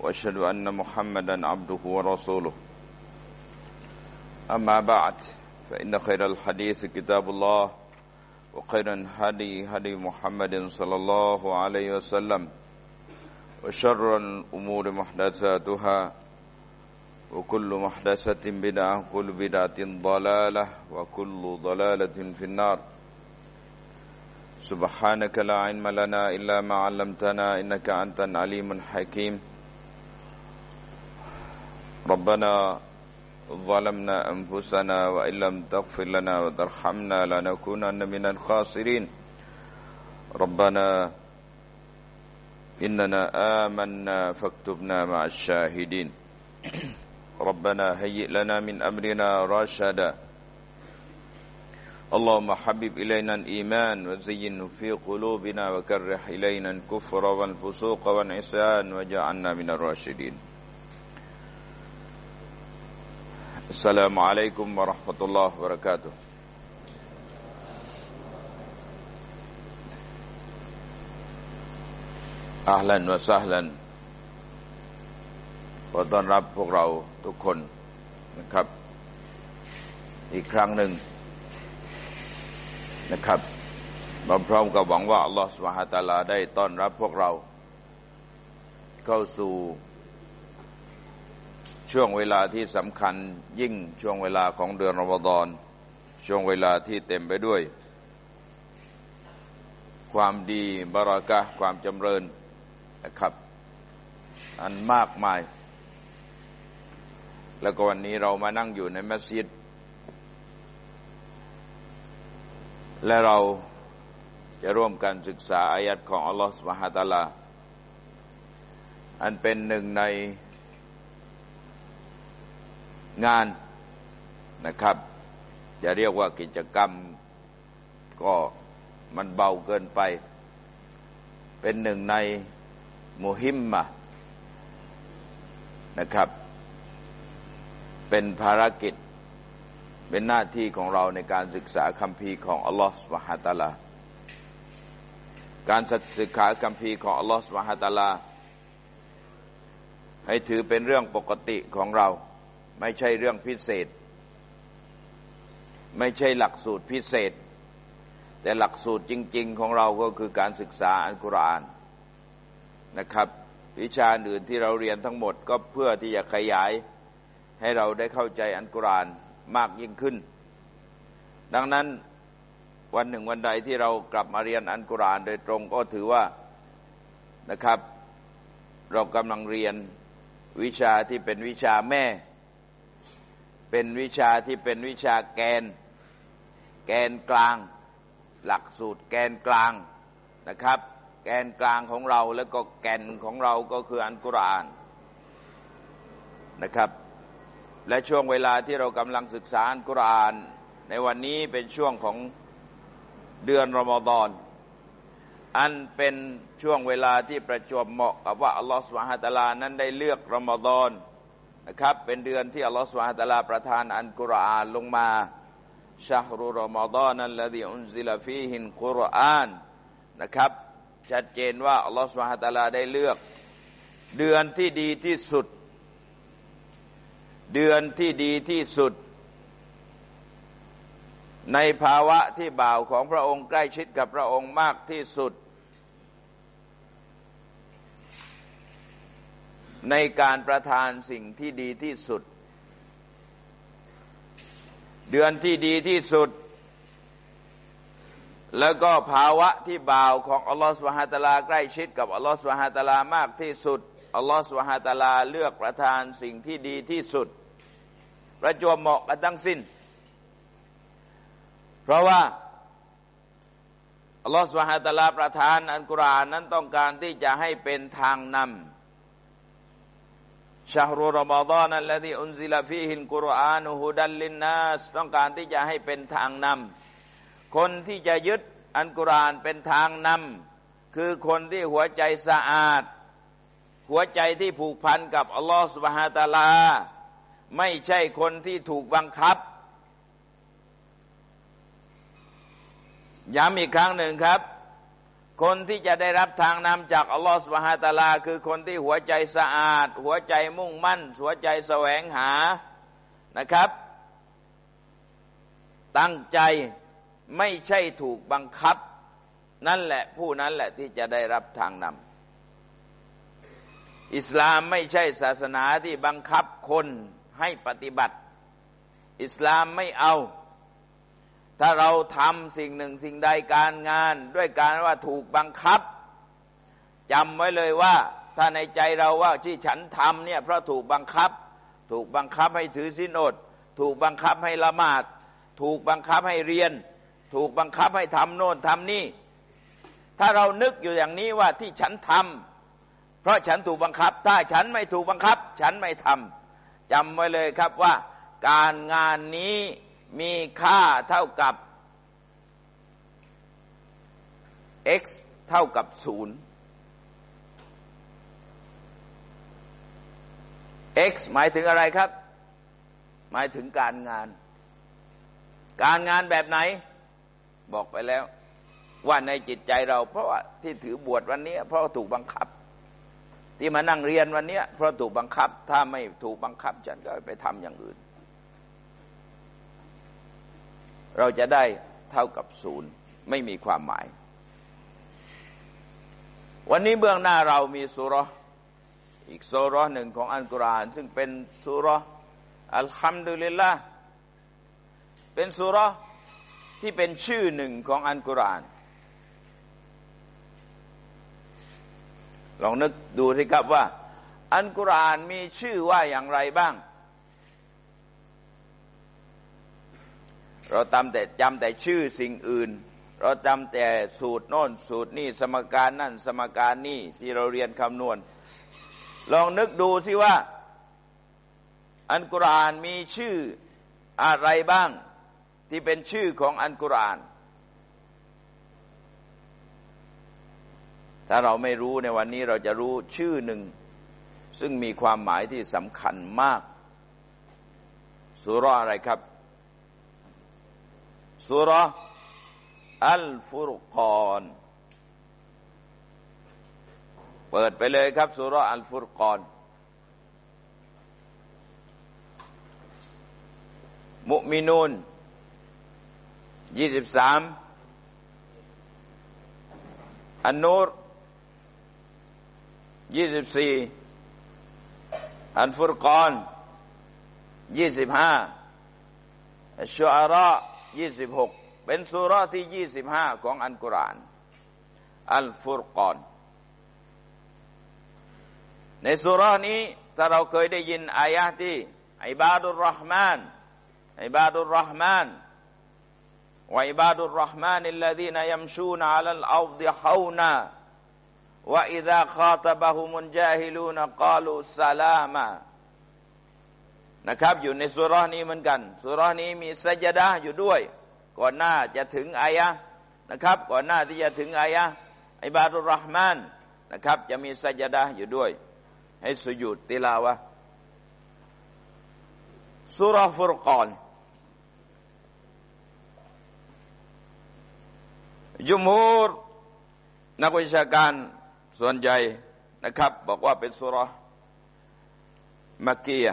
وأشهد أن محمدا عبده ورسوله. أما بعد فإن خير الحديث كتاب الله وخير الهدي هدي محمد صلى الله عليه وسلم وشر الأمور محدثاتها وكل محدثة بدعة وكل بدعة ضلالة وكل ضلالة في النار. سبحانك لا علم لنا إلا ما علمتنا إنك أنت العليم الحكيم. ربنا ظلمنا أنفسنا وإن لم تغفر لنا وترحمنا لنكونن من الخاسرين ربنا إننا آمنا فاكتبنا مع الشاهدين ربنا هيئ لنا من أمرنا رشدا اللهم حبب إلينا الإيمان وزينه في قلوبنا وكره إلينا الكفر والفسوق والعصيان وجعلنا من الراشدين السلام عليكم ورحمة الله وبركاته อาลันวะซาลันขอต้อนรับพวกเราทุกคนนะครับ อีกครั้งหนึ่งนะครับพร้อมกับหวังว่าอัลลอฮฺสุบฮาตาลาได้ต้อนรับพวกเรา เข้าสู่ ช่วงเวลาที่สำคัญยิ่งช่วงเวลาของเดือนรอมฎอนช่วงเวลาที่เต็มไปด้วย ความดีบารากะความจำเริญนะครับ อันมากมาย แล้วก็วันนี้เรามานั่งอยู่ในมัสยิด และเราจะร่วมกันศึกษาอายัดของอัลลอฮฺสุบฮาตาลา อันเป็นหนึ่งใน งานนะครับ จะเรียกว่ากิจกรรมก็มันเบาเกินไป เป็นหนึ่งในมุฮิมมะนะครับ เป็นภารกิจ เป็นหน้าที่ของเราในการศึกษาคัมภีร์ของอัลลอฮฺสุบฮาตาลา การศึกษาคัมภีร์ของอัลลอฮฺสุบฮาตาลาให้ถือเป็นเรื่องปกติของเรา ไม่ใช่เรื่องพิเศษ ไม่ใช่หลักสูตรพิเศษ แต่หลักสูตรจริง ๆ ของเราก็คือการศึกษาอัลกุรอานนะครับ วิชาอื่นที่เราเรียนทั้งหมดก็เพื่อที่จะขยายให้เราได้เข้าใจอัลกุรอานมากยิ่งขึ้น ดังนั้นวันหนึ่งวันใดที่เรากลับมาเรียนอัลกุรอานโดยตรงก็ถือว่านะครับ เรากำลังเรียนวิชาที่เป็นวิชาแม่ เป็นวิชาที่เป็นวิชาแกน แกนกลาง หลักสูตรแกนกลางนะครับ แกนกลางของเราแล้วก็แกนของเราก็คืออันกุรอานนะครับ และช่วงเวลาที่เรากำลังศึกษาอันกุรอาน ในวันนี้เป็นช่วงของเดือนรอมฎอนอันเป็นช่วงเวลาที่ประจวบเหมาะกับว่าอัลลอฮฺสุบฮาตะลานั้นได้เลือกรอมฎอน นะครับ เป็นเดือนที่อัลลอฮฺสุบฮาตะลาประทานอันกุรอานลงมาชาฮรุรอมฎอนนั่นละที่อุนซิลฟีหินกุรอานนะครับ ชัดเจนว่าอัลลอฮฺสุบฮาตะลาได้เลือก เดือนที่ดีที่สุด เดือนที่ดีที่สุด ในภาวะที่บ่าวของพระองค์ใกล้ชิดกับพระองค์มากที่สุด ในการประทานสิ่งที่ดีที่สุด เดือนที่ดีที่สุด แล้วก็ภาวะที่บ่าวของอัลลอฮฺสุบฮาตลาใกล้ชิดกับอัลลอฮฺสุบฮาตลามากที่สุดอัลลอฮฺสุบฮาตลาเลือกประทานสิ่งที่ดีที่สุด ประจวบเหมาะกันทั้งสิ้น เพราะว่าอัลลอฮฺสุบฮาตลาประทานอันกุรานนั้นต้องการที่จะให้เป็นทางนชشهر رمضان الذي أنزل فيه القرآن هدى للناسต้องการที่จะให้เป็นทางนำคนที่จะยึดอัลกุรอานเป็นทางนำคือคนที่หัวใจสะอาด หัวใจที่ผูกพันกับอัลลอฮฺสุบฮาตาลา ไม่ใช่คนที่ถูกบังคับ ย้ำอีกครั้งหนึ่งครับ คนที่จะได้รับทางนำจากอัลลอฮฺสุบฮาตาลา คือคนที่หัวใจสะอาด หัวใจมุ่งมั่น หัวใจแสวงหานะครับ ตั้งใจไม่ใช่ถูกบังคับ นั่นแหละผู้นั้นแหละที่จะได้รับทางนำอิสลามไม่ใช่ศาสนาที่บังคับคนให้ปฏิบัติ อิสลามไม่เอา ถ้าเราทำสิ่งหนึ่งสิ่งใดการงาน ด้วยการว่าถูกบังคับจำไว้เลยว่า ถ้าในใจเราว่าที่ฉันทำเนี่ยเพราะถูกบังคับ ถูกบังคับให้ถือศีลอด ถูกบังคับให้ละหมาด ถูกบังคับให้เรียน ถูกบังคับให้ทำโน่นทำนี่ ถ้าเรานึกอยู่อย่างนี้ว่าที่ฉันทำเพราะฉันถูกบังคับ ถ้าฉันไม่ถูกบังคับ ฉันไม่ทำจำไว้เลยครับว่า การงานนี้ มีค่าเท่ากับ x เท่ากับศูนย์ x หมายถึงอะไรครับ หมายถึงการงาน การงานแบบไหน บอกไปแล้ว ว่าในจิตใจเรา เพราะว่าที่ถือบวชวันนี้ เพราะถูกบังคับ ที่มานั่งเรียนวันนี้เพราะถูกบังคับ ถ้าไม่ถูกบังคับ ฉันก็ไปทำอย่างอื่น เราจะได้เท่ากับศูนย์ไม่มีความหมาย วันนี้เบื้องหน้าเรามีสุรอีกสุรหนึ่งของอัลกุรอาน ซึ่งเป็นสุรอัลฮัมดุลิลละเป็นสุรที่เป็นชื่อหนึ่งของอัลกุรอาน ลองนึกดูสิครับว่า อัลกุรอานมีชื่อว่าอย่างไรบ้าง เราจำแต่จำแต่ชื่อสิ่งอื่น เราจำแต่สูตรโน่นสูตรนี่สมการนั่นสมการนี่ที่เราเรียนคำนวณ ลองนึกดูสิว่า อันกุรานมีชื่ออะไรบ้างที่เป็นชื่อของอันกุราน ถ้าเราไม่รู้ในวันนี้เราจะรู้ชื่อหนึ่ง ซึ่งมีความหมายที่สำคัญมากสุรอะไรครับ สุรอัลฟุรกอนเปิดไปเลยครับสุรอัลฟุรกอนมุมินูนยี่สิบสามอันนูรยี่สิบสี่อันฟุรกอนยี่สิบห้าอัชุอาระ ยี่สิบหกเป็นสุราที่ยี่สิบห้าของอันกุราน อัลฟุรกอน ในสุรานี้ถ้าเราเคยได้ยินอายะที่อิบาดุลรห์มานอิบาดุลรห์มาน وعباد الرحمن الذين يمشون على الأرض حونا وإذا خاطبهم الجاهلون قالوا سلاما นะครับ อยู่ในสุรานี้เหมือนกันสุรานี้มีสัจดาอยู่ด้วย ก่อนหน้าจะถึงอายะนะครับ ก่อนหน้าที่จะถึงอายะอิบารุรห์มานนะครับ จะมีสัจดาอยู่ด้วย ให้สุยุดติลาวะสุรฟุรกอนยุมูรนักวิชาการส่วนใหญ่นะครับ บอกว่าเป็นสุรมักกีย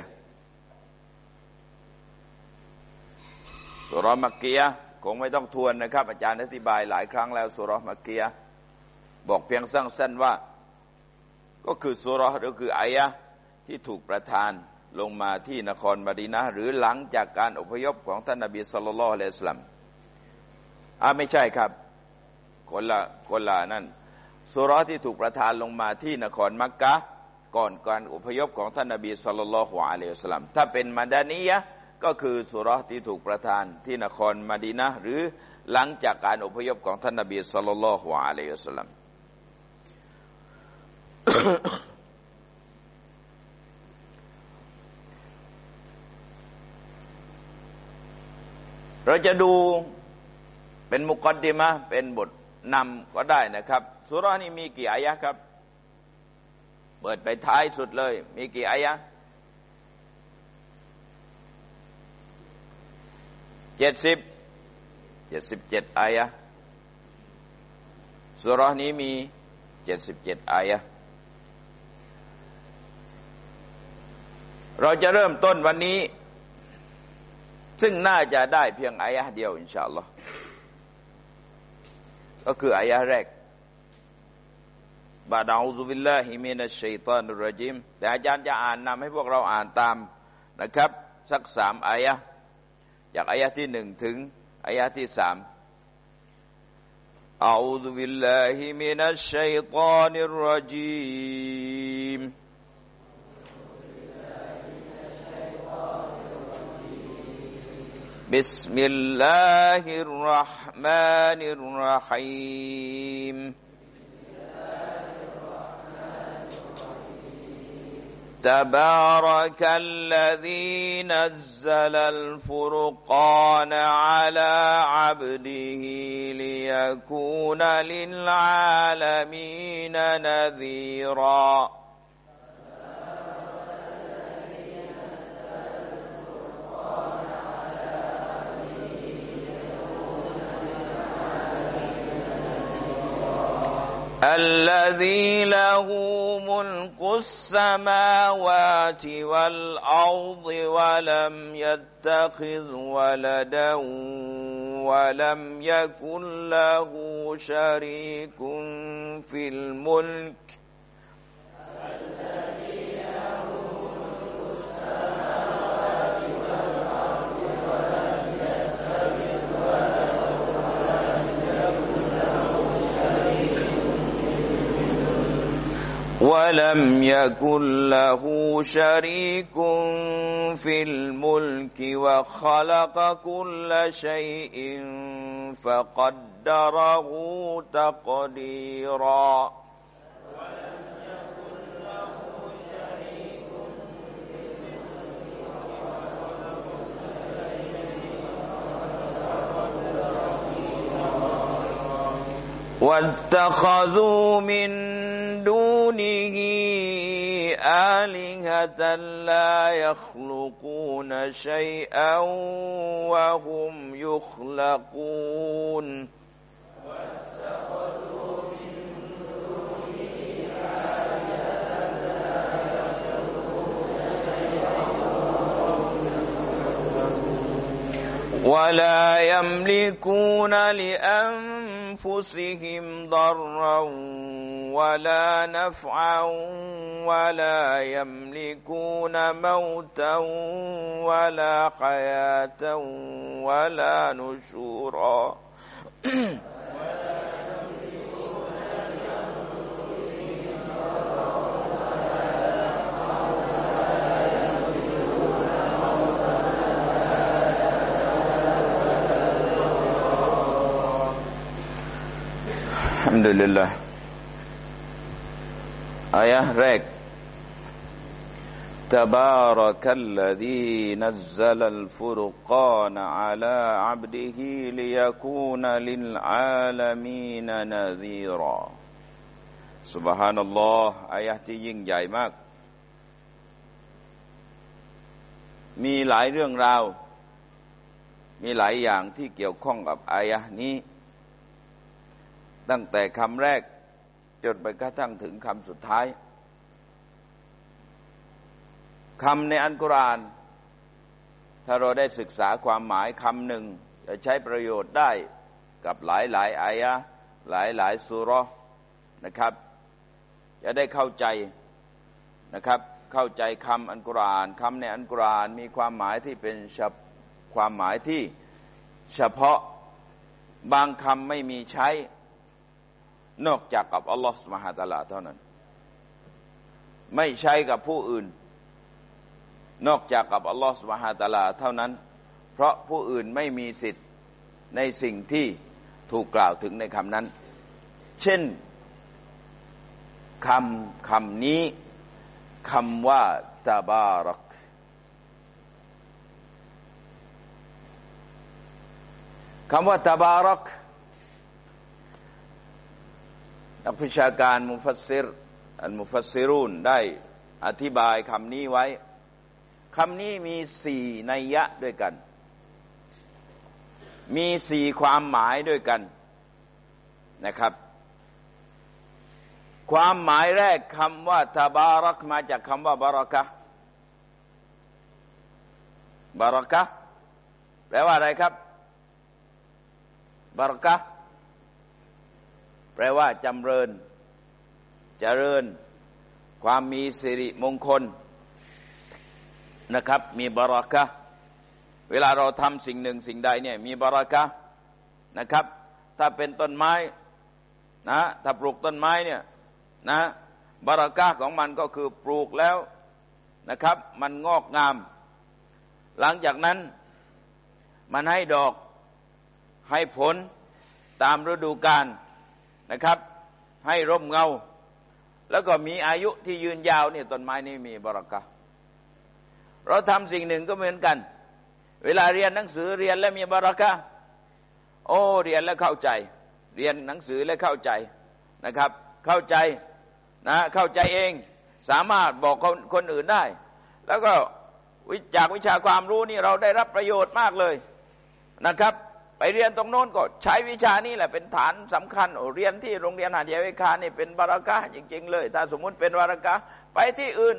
สุรมักเกียคงไม่ต้องทวนนะครับ อาจารย์อธิบายหลายครั้งแล้วสุรมักเกียบอกเพียงสั้นๆว่า ก็คือสุรหรือคืออายะที่ถูกประทานลงมาที่นครมดีนะ หรือหลังจากการอพยพของท่านนบีสุลต่านละสลัมอ่าไม่ใช่ครับคนละคนละนั่นสุรที่ถูกประทานลงมาที่นครมักกะก่อนการอพยพของท่านนบีสุลต่านละฮ์อะลัยสลัมถ้าเป็นมาดานียะ ก็คือสุรที่ถูกประทานที่นครมาดีนะหรือหลังจากการอพยพของท่านนบีสุลต่านละฮ์อะลัยฮิสลามเราจะดูเป็นมุกดดิมะเป็นบทนำก็ได้นะครับสุรานี้มีกี่อายะครับ เปิดไปท้ายสุดเลย มีกี่อายะ เจ็ดสิบเจ็ดสิบเจ็ดอายะสุรานี้มีเจ็ดสิบเจ็ดอายะเราจะเริ่มต้นวันนี้ ซึ่งน่าจะได้เพียงอายะเดียว อินชาอัลลอฮ์ก็คืออายะแรกบาดาอุซุบิลลาฮิมินัชชัยตานุรจิมแต่อาจารย์จะอ่านนำให้พวกเราอ่านตามนะครับ สักสามอายะ จากอายะที่หนึ่งถึงอายะที่สาม أعوذ بالله من الشيطان الرجيم بسم الله الرحمن الرحيم تبارك الذي نزل الفرقان على عبده ليكون للعالمين نذيراً. الذي له ملك السماوات والأرض ولم يتخذ ولدا ولم يكن له شريك في الملك. ولم يكن له شريك في الملك وخلق كل شيء فقدره تقديرا. واتخذوا من دونه آلهة لا يخلقون شيئا وهم يخلقون. ولا يملكون لأنفسهم ضرا ولا نفعا ولا يملكون موتا ولا حياة ولا نشورا. الحمد لله. อายะแรก تبارك الذي نزل الفرقان على عبده ليكون للعالمين نذيرا سبحان الله อายะที่ยิ่งใหญ่มาก มีหลายเรื่องราว มีหลายอย่างที่เกี่ยวข้องกับอายะนี้ ตั้งแต่คำแรก จนไปกระทั่งถึงคำสุดท้ายคำในอันกุราน ถ้าเราได้ศึกษาความหมายคำหนึ่ง จะใช้ประโยชน์ได้กับหลายหลายอายะหลายหลายสุรนะครับ จะได้เข้าใจนะครับ เข้าใจคำอันกุรานคำในอันกุรานมีความหมายที่เป็นความหมายที่เฉพาะบางคำไม่มีใช้ นอกจากกับอัลลอฮฺสุบฮาตะลาเท่านั้น ไม่ใช้กับผู้อื่น นอกจากกับอัลลอฮฺสุบฮาตะลาเท่านั้น เพราะผู้อื่นไม่มีสิทธิ์ในสิ่งที่ถูกกล่าวถึงในคำนั้น เช่นคำคำนี้คำว่าตาบารักคำว่าตบารัก นักพิชาการมุฟัสซิรอันมุฟัสซิรุนได้อธิบายคำนี้ไว้คำนี้มีสี่นัยยะด้วยกัน มีสี่ความหมายด้วยกันนะครับ ความหมายแรกคำว่าตบารักมาจากคำว่าบารักะบารักะแปลว่าอะไรครับบารักะ แปลว่าจำเริญเจริญ ความมีสิริมงคลนะครับ มีบารักะเวลาเราทำสิ่งหนึ่งสิ่งใดเนี่ยมีบารักะนะครับ ถ้าเป็นต้นไม้นะถ้าปลูกต้นไม้เนี่ยนะบารักะของมันก็คือปลูกแล้วนะครับ มันงอกงาม หลังจากนั้นมันให้ดอกให้ผลตามฤดูกาล นะครับ ให้ร่มเงา แล้วก็มีอายุที่ยืนยาวเนี่ยต้นไม้นี้มีบารักะเราทำสิ่งหนึ่งก็เหมือนกัน เวลาเรียนหนังสือเรียนแล้วมีบารักะโอ้เรียนแล้วเข้าใจ เรียนหนังสือแล้วเข้าใจนะครับ เข้าใจนะเข้าใจเองสามารถบอกคนคนอื่นได้ แล้วก็จากวิชาความรู้นี่เราได้รับประโยชน์มากเลยนะครับ ไปเรียนตรงโน้นก็ใช้วิชานี้แหละเป็นฐานสำคัญเรียนที่โรงเรียนหาดใหญ่วิคานี่เป็นบารักะจริงๆเลย ถ้าสมมุติเป็นบารักะไปที่อื่น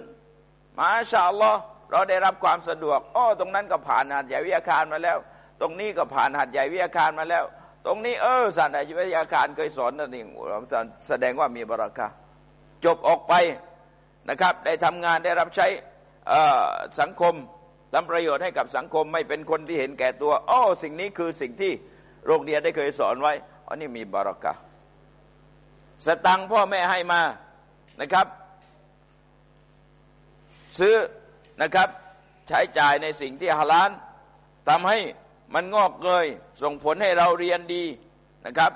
มาชาลอเราได้รับความสะดวกอ้อตรงนั้นก็ผ่านหาดใหญ่วิทยาคารมาแล้ว ตรงนี้ก็ผ่านหาดใหญ่วิทยาคารมาแล้ว ตรงนี้เออสาดใหญ่วิทยาคารเคยสอนนั่นเองแสดงว่ามีบารักะจบออกไปนะครับ ได้ทำงานได้รับใช้สังคม ทำประโยชน์ให้กับสังคมไม่เป็นคนที่เห็นแก่ตัวอ้อสิ่งนี้คือสิ่งที่โรงเรียนได้เคยสอนไว้อันนี้มีบารักะสตังพ่อแม่ให้มานะครับ ซื้อนะครับ ใช้จ่ายในสิ่งที่ฮาลาลทำให้มันงอกเงยส่งผลให้เราเรียนดีนะครับ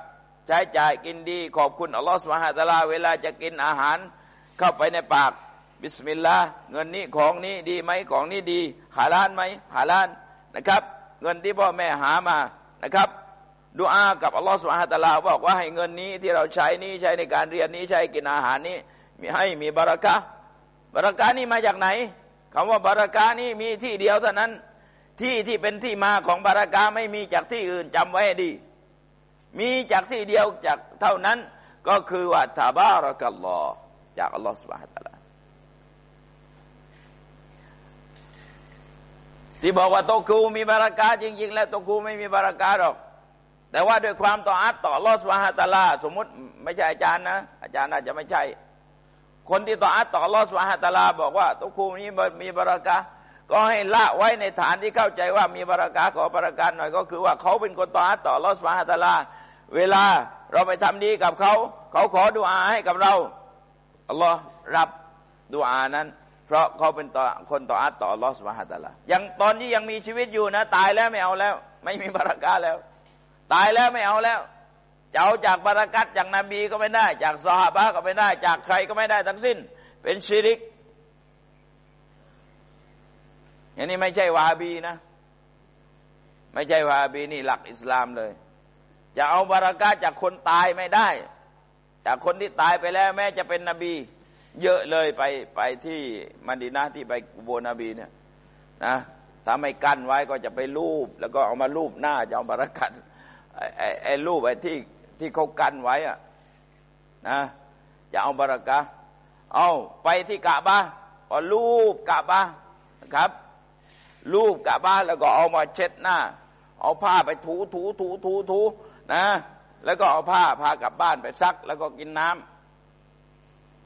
ใช้จ่ายกินดี ขอบคุณอัลลอฮฺสุบฮาตะลา เวลาจะกินอาหารเข้าไปในปาก บิสมิลลาห์เงินนี้ของนี้ดีไหมของนี้ดี หาล้านไหมหาล้านนะครับ เงินที่พ่อแม่หามานะครับดูอากับอัลลอฮฺสุบฮาตะลาบอกว่าให้เงินนี้ที่เราใช้นี้ใช้ในการเรียนนี้ใช้กินอาหารนี้ มีให้มีบารักะบารักะนี่มาจากไหนคำว่าบารักะนี่มีที่เดียวเท่านั้น ที่ที่เป็นที่มาของบารักะไม่มีจากที่อื่นจำไว้ดี มีจากที่เดียวจากเท่านั้นก็คือว่าตาบารักัลลอจากอัลลอฮฺสุบฮาตะลา ที่บอกว่าโตคูมีบารักาจริง ๆ แล้วโตคูไม่มีบารักาหรอก แต่ว่าด้วยความต่ออัตต่อลอสวาฮาตาลา สมมุติไม่ใช่อาจารย์นะ อาจารย์อาจจะไม่ใช่ คนที่ต่ออัตต่อลอสวาฮาตาลา บอกว่าโตคูนี้มีบารักาก็ให้ละไว้ในฐานที่เข้าใจว่ามีบารักาขอบารักาหน่อยก็คือว่าเขาเป็นคนต่ออัตต่อลอสวาฮาตาลา เวลาเราไปทำดีกับเขา เขาขอดุอาให้กับเราอัลลอฮ์รับดุอานั้น เพราะเขาเป็นต่อคนต่ออัตต่อลอสมาฮาตาลายังตอนนี้ยังมีชีวิตอยู่นะ ตายแล้วไม่เอาแล้ว ไม่มีบารักาแล้ว ตายแล้วไม่เอาแล้วจะเอาจากบารักัตจากนบีก็ไม่ได้ จากซอฮาบะก็ไม่ได้ จากใครก็ไม่ได้ทั้งสิ้น เป็นชิริกอย่างนี้ไม่ใช่วาบีนะ ไม่ใช่วาบีนี่หลักอิสลามเลย จะเอาบารักาจากคนตายไม่ได้ จากคนที่ตายไปแล้วแม้จะเป็นนบี เยอะเลยไปไปที่มันดีนะที่ไปกุโบนาบีเนี่ยนะถ้าไม่กั้นไว้ก็จะไปรูป แล้วก็เอามารูปหน้าจะเอาบารักัดไอ้ไอ้รูปไอ้ที่ที่เขากั้นไว้อะนะจะเอาบารักะเอาไปที่กะบะก็รูปกะบะครับ รูปกะบะแล้วก็เอามาเช็ดหน้า เอาผ้าไปถูถูถูถูถูนะ แล้วก็เอาผ้าพากลับบ้านไปซัก แล้วก็กินน้ำ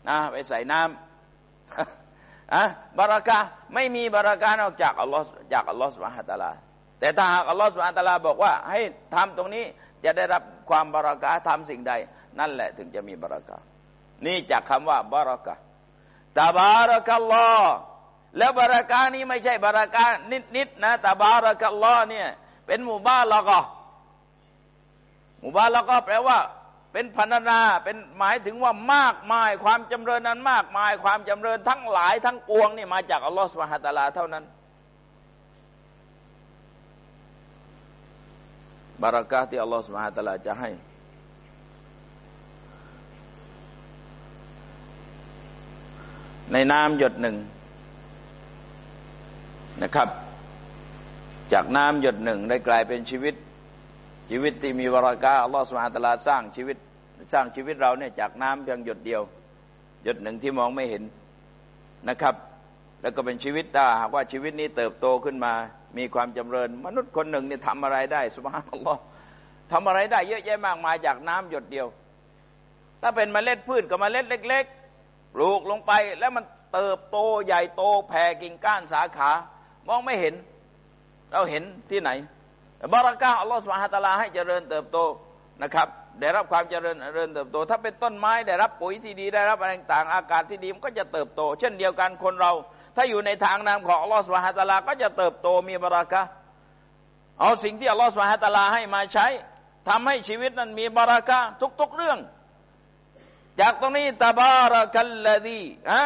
นะไปใส่น้ำอะบารักะไม่มีบารักะนอกจากอัลลอฮ์จากอัลลอฮ์สุบฮานตะลา แต่ถ้าหากอัลลอฮ์สุบฮานตะลาบอกว่า ให้ทำตรงนี้จะได้รับความบารักะทำสิ่งใด นั่นแหละถึงจะมีบารักะนี่จากคำว่าบารักะตาบารักัลลอฮ์แล้วบารักะนี้ไม่ใช่บารักะนิดๆนะตาบารักัลลอฮ์เนี่ยเป็นหมู่บ้านละก็หมู่บ้านละก็แปลว่า เป็นพันนา เป็นหมายถึงว่ามากมาย ความจำเริญนั้นมากมาย ความจำเริญทั้งหลายทั้งปวงนี่มาจากอัลลอฮฺสุบฮฺตาลาเท่านั้นบารักะที่อัลลอฮฺสุบฮาตะลาจะให้ ในน้ำหยดหนึ่งนะครับ จากน้ำหยดหนึ่งได้กลายเป็นชีวิต ชีวิตที่มีบารักะอัลลอฮฺสุบฮาตะลาสร้างชีวิตสร้างชีวิตเราเนี่ยจากน้ำเพียงหยดเดียว หยดหนึ่งที่มองไม่เห็นนะครับ แล้วก็เป็นชีวิตถ้าหากว่าชีวิตนี้เติบโตขึ้นมา มีความจำเริญ มนุษย์คนหนึ่งเนี่ยทำอะไรได้สุบฮานัลลอฮ์ทำอะไรได้เยอะแยะมากมายจากน้ำหยดเดียว ถ้าเป็นมเมล็ดพืชกับมเมล็ดเล็กๆปลูกลงไปแล้วมันเติบโตใหญ่โตแผ่กิ่งก้านสาขา มองไม่เห็น เราเห็นที่ไหน บารักาอัลลอฮฺสุบฮาตะลาให้เจริญเติบโตนะครับ ได้รับความเจริญเริญเติบโต ถ้าเป็นต้นไม้ได้รับปุ๋ยที่ดีได้รับอะไรต่างอากาศที่ดีมันก็จะเติบโต เช่นเดียวกันคนเรา ถ้าอยู่ในทางนำของอัลลอฮฺสุบฮาตะลาก็จะเติบโตมีบารักะเอาสิ่งที่อัลลอฮฺสุบฮาตะลาให้มาใช้ทำให้ชีวิตนั้นมีบารักะทุก ๆเรื่อง จากตรงนี้ตาบารักัลลดีอะ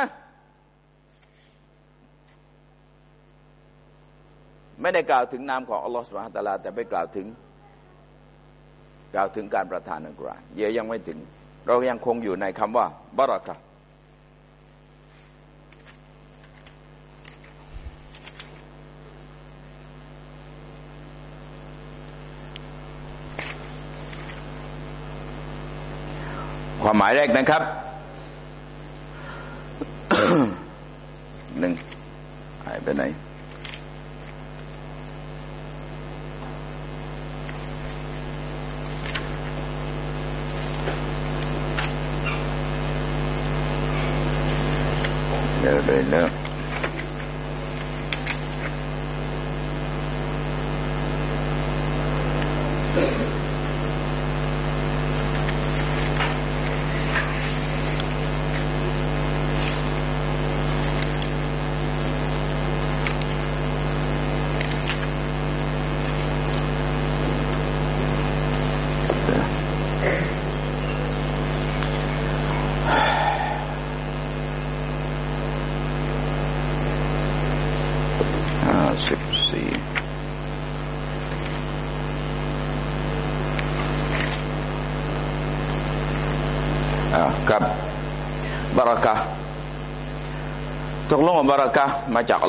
ไม่ได้กล่าวถึงนามของอัลลอฮฺสุบฮาตะลา แต่ไปกล่าวถึง กล่าวถึงการประทานอัลกุรอานเยอะยังไม่ถึง เรายังคงอยู่ในคำว่าบารักะความหมายแรกนะครับหนึ่งหายไปไหน เลยเนอะตกลงว่าบารักะ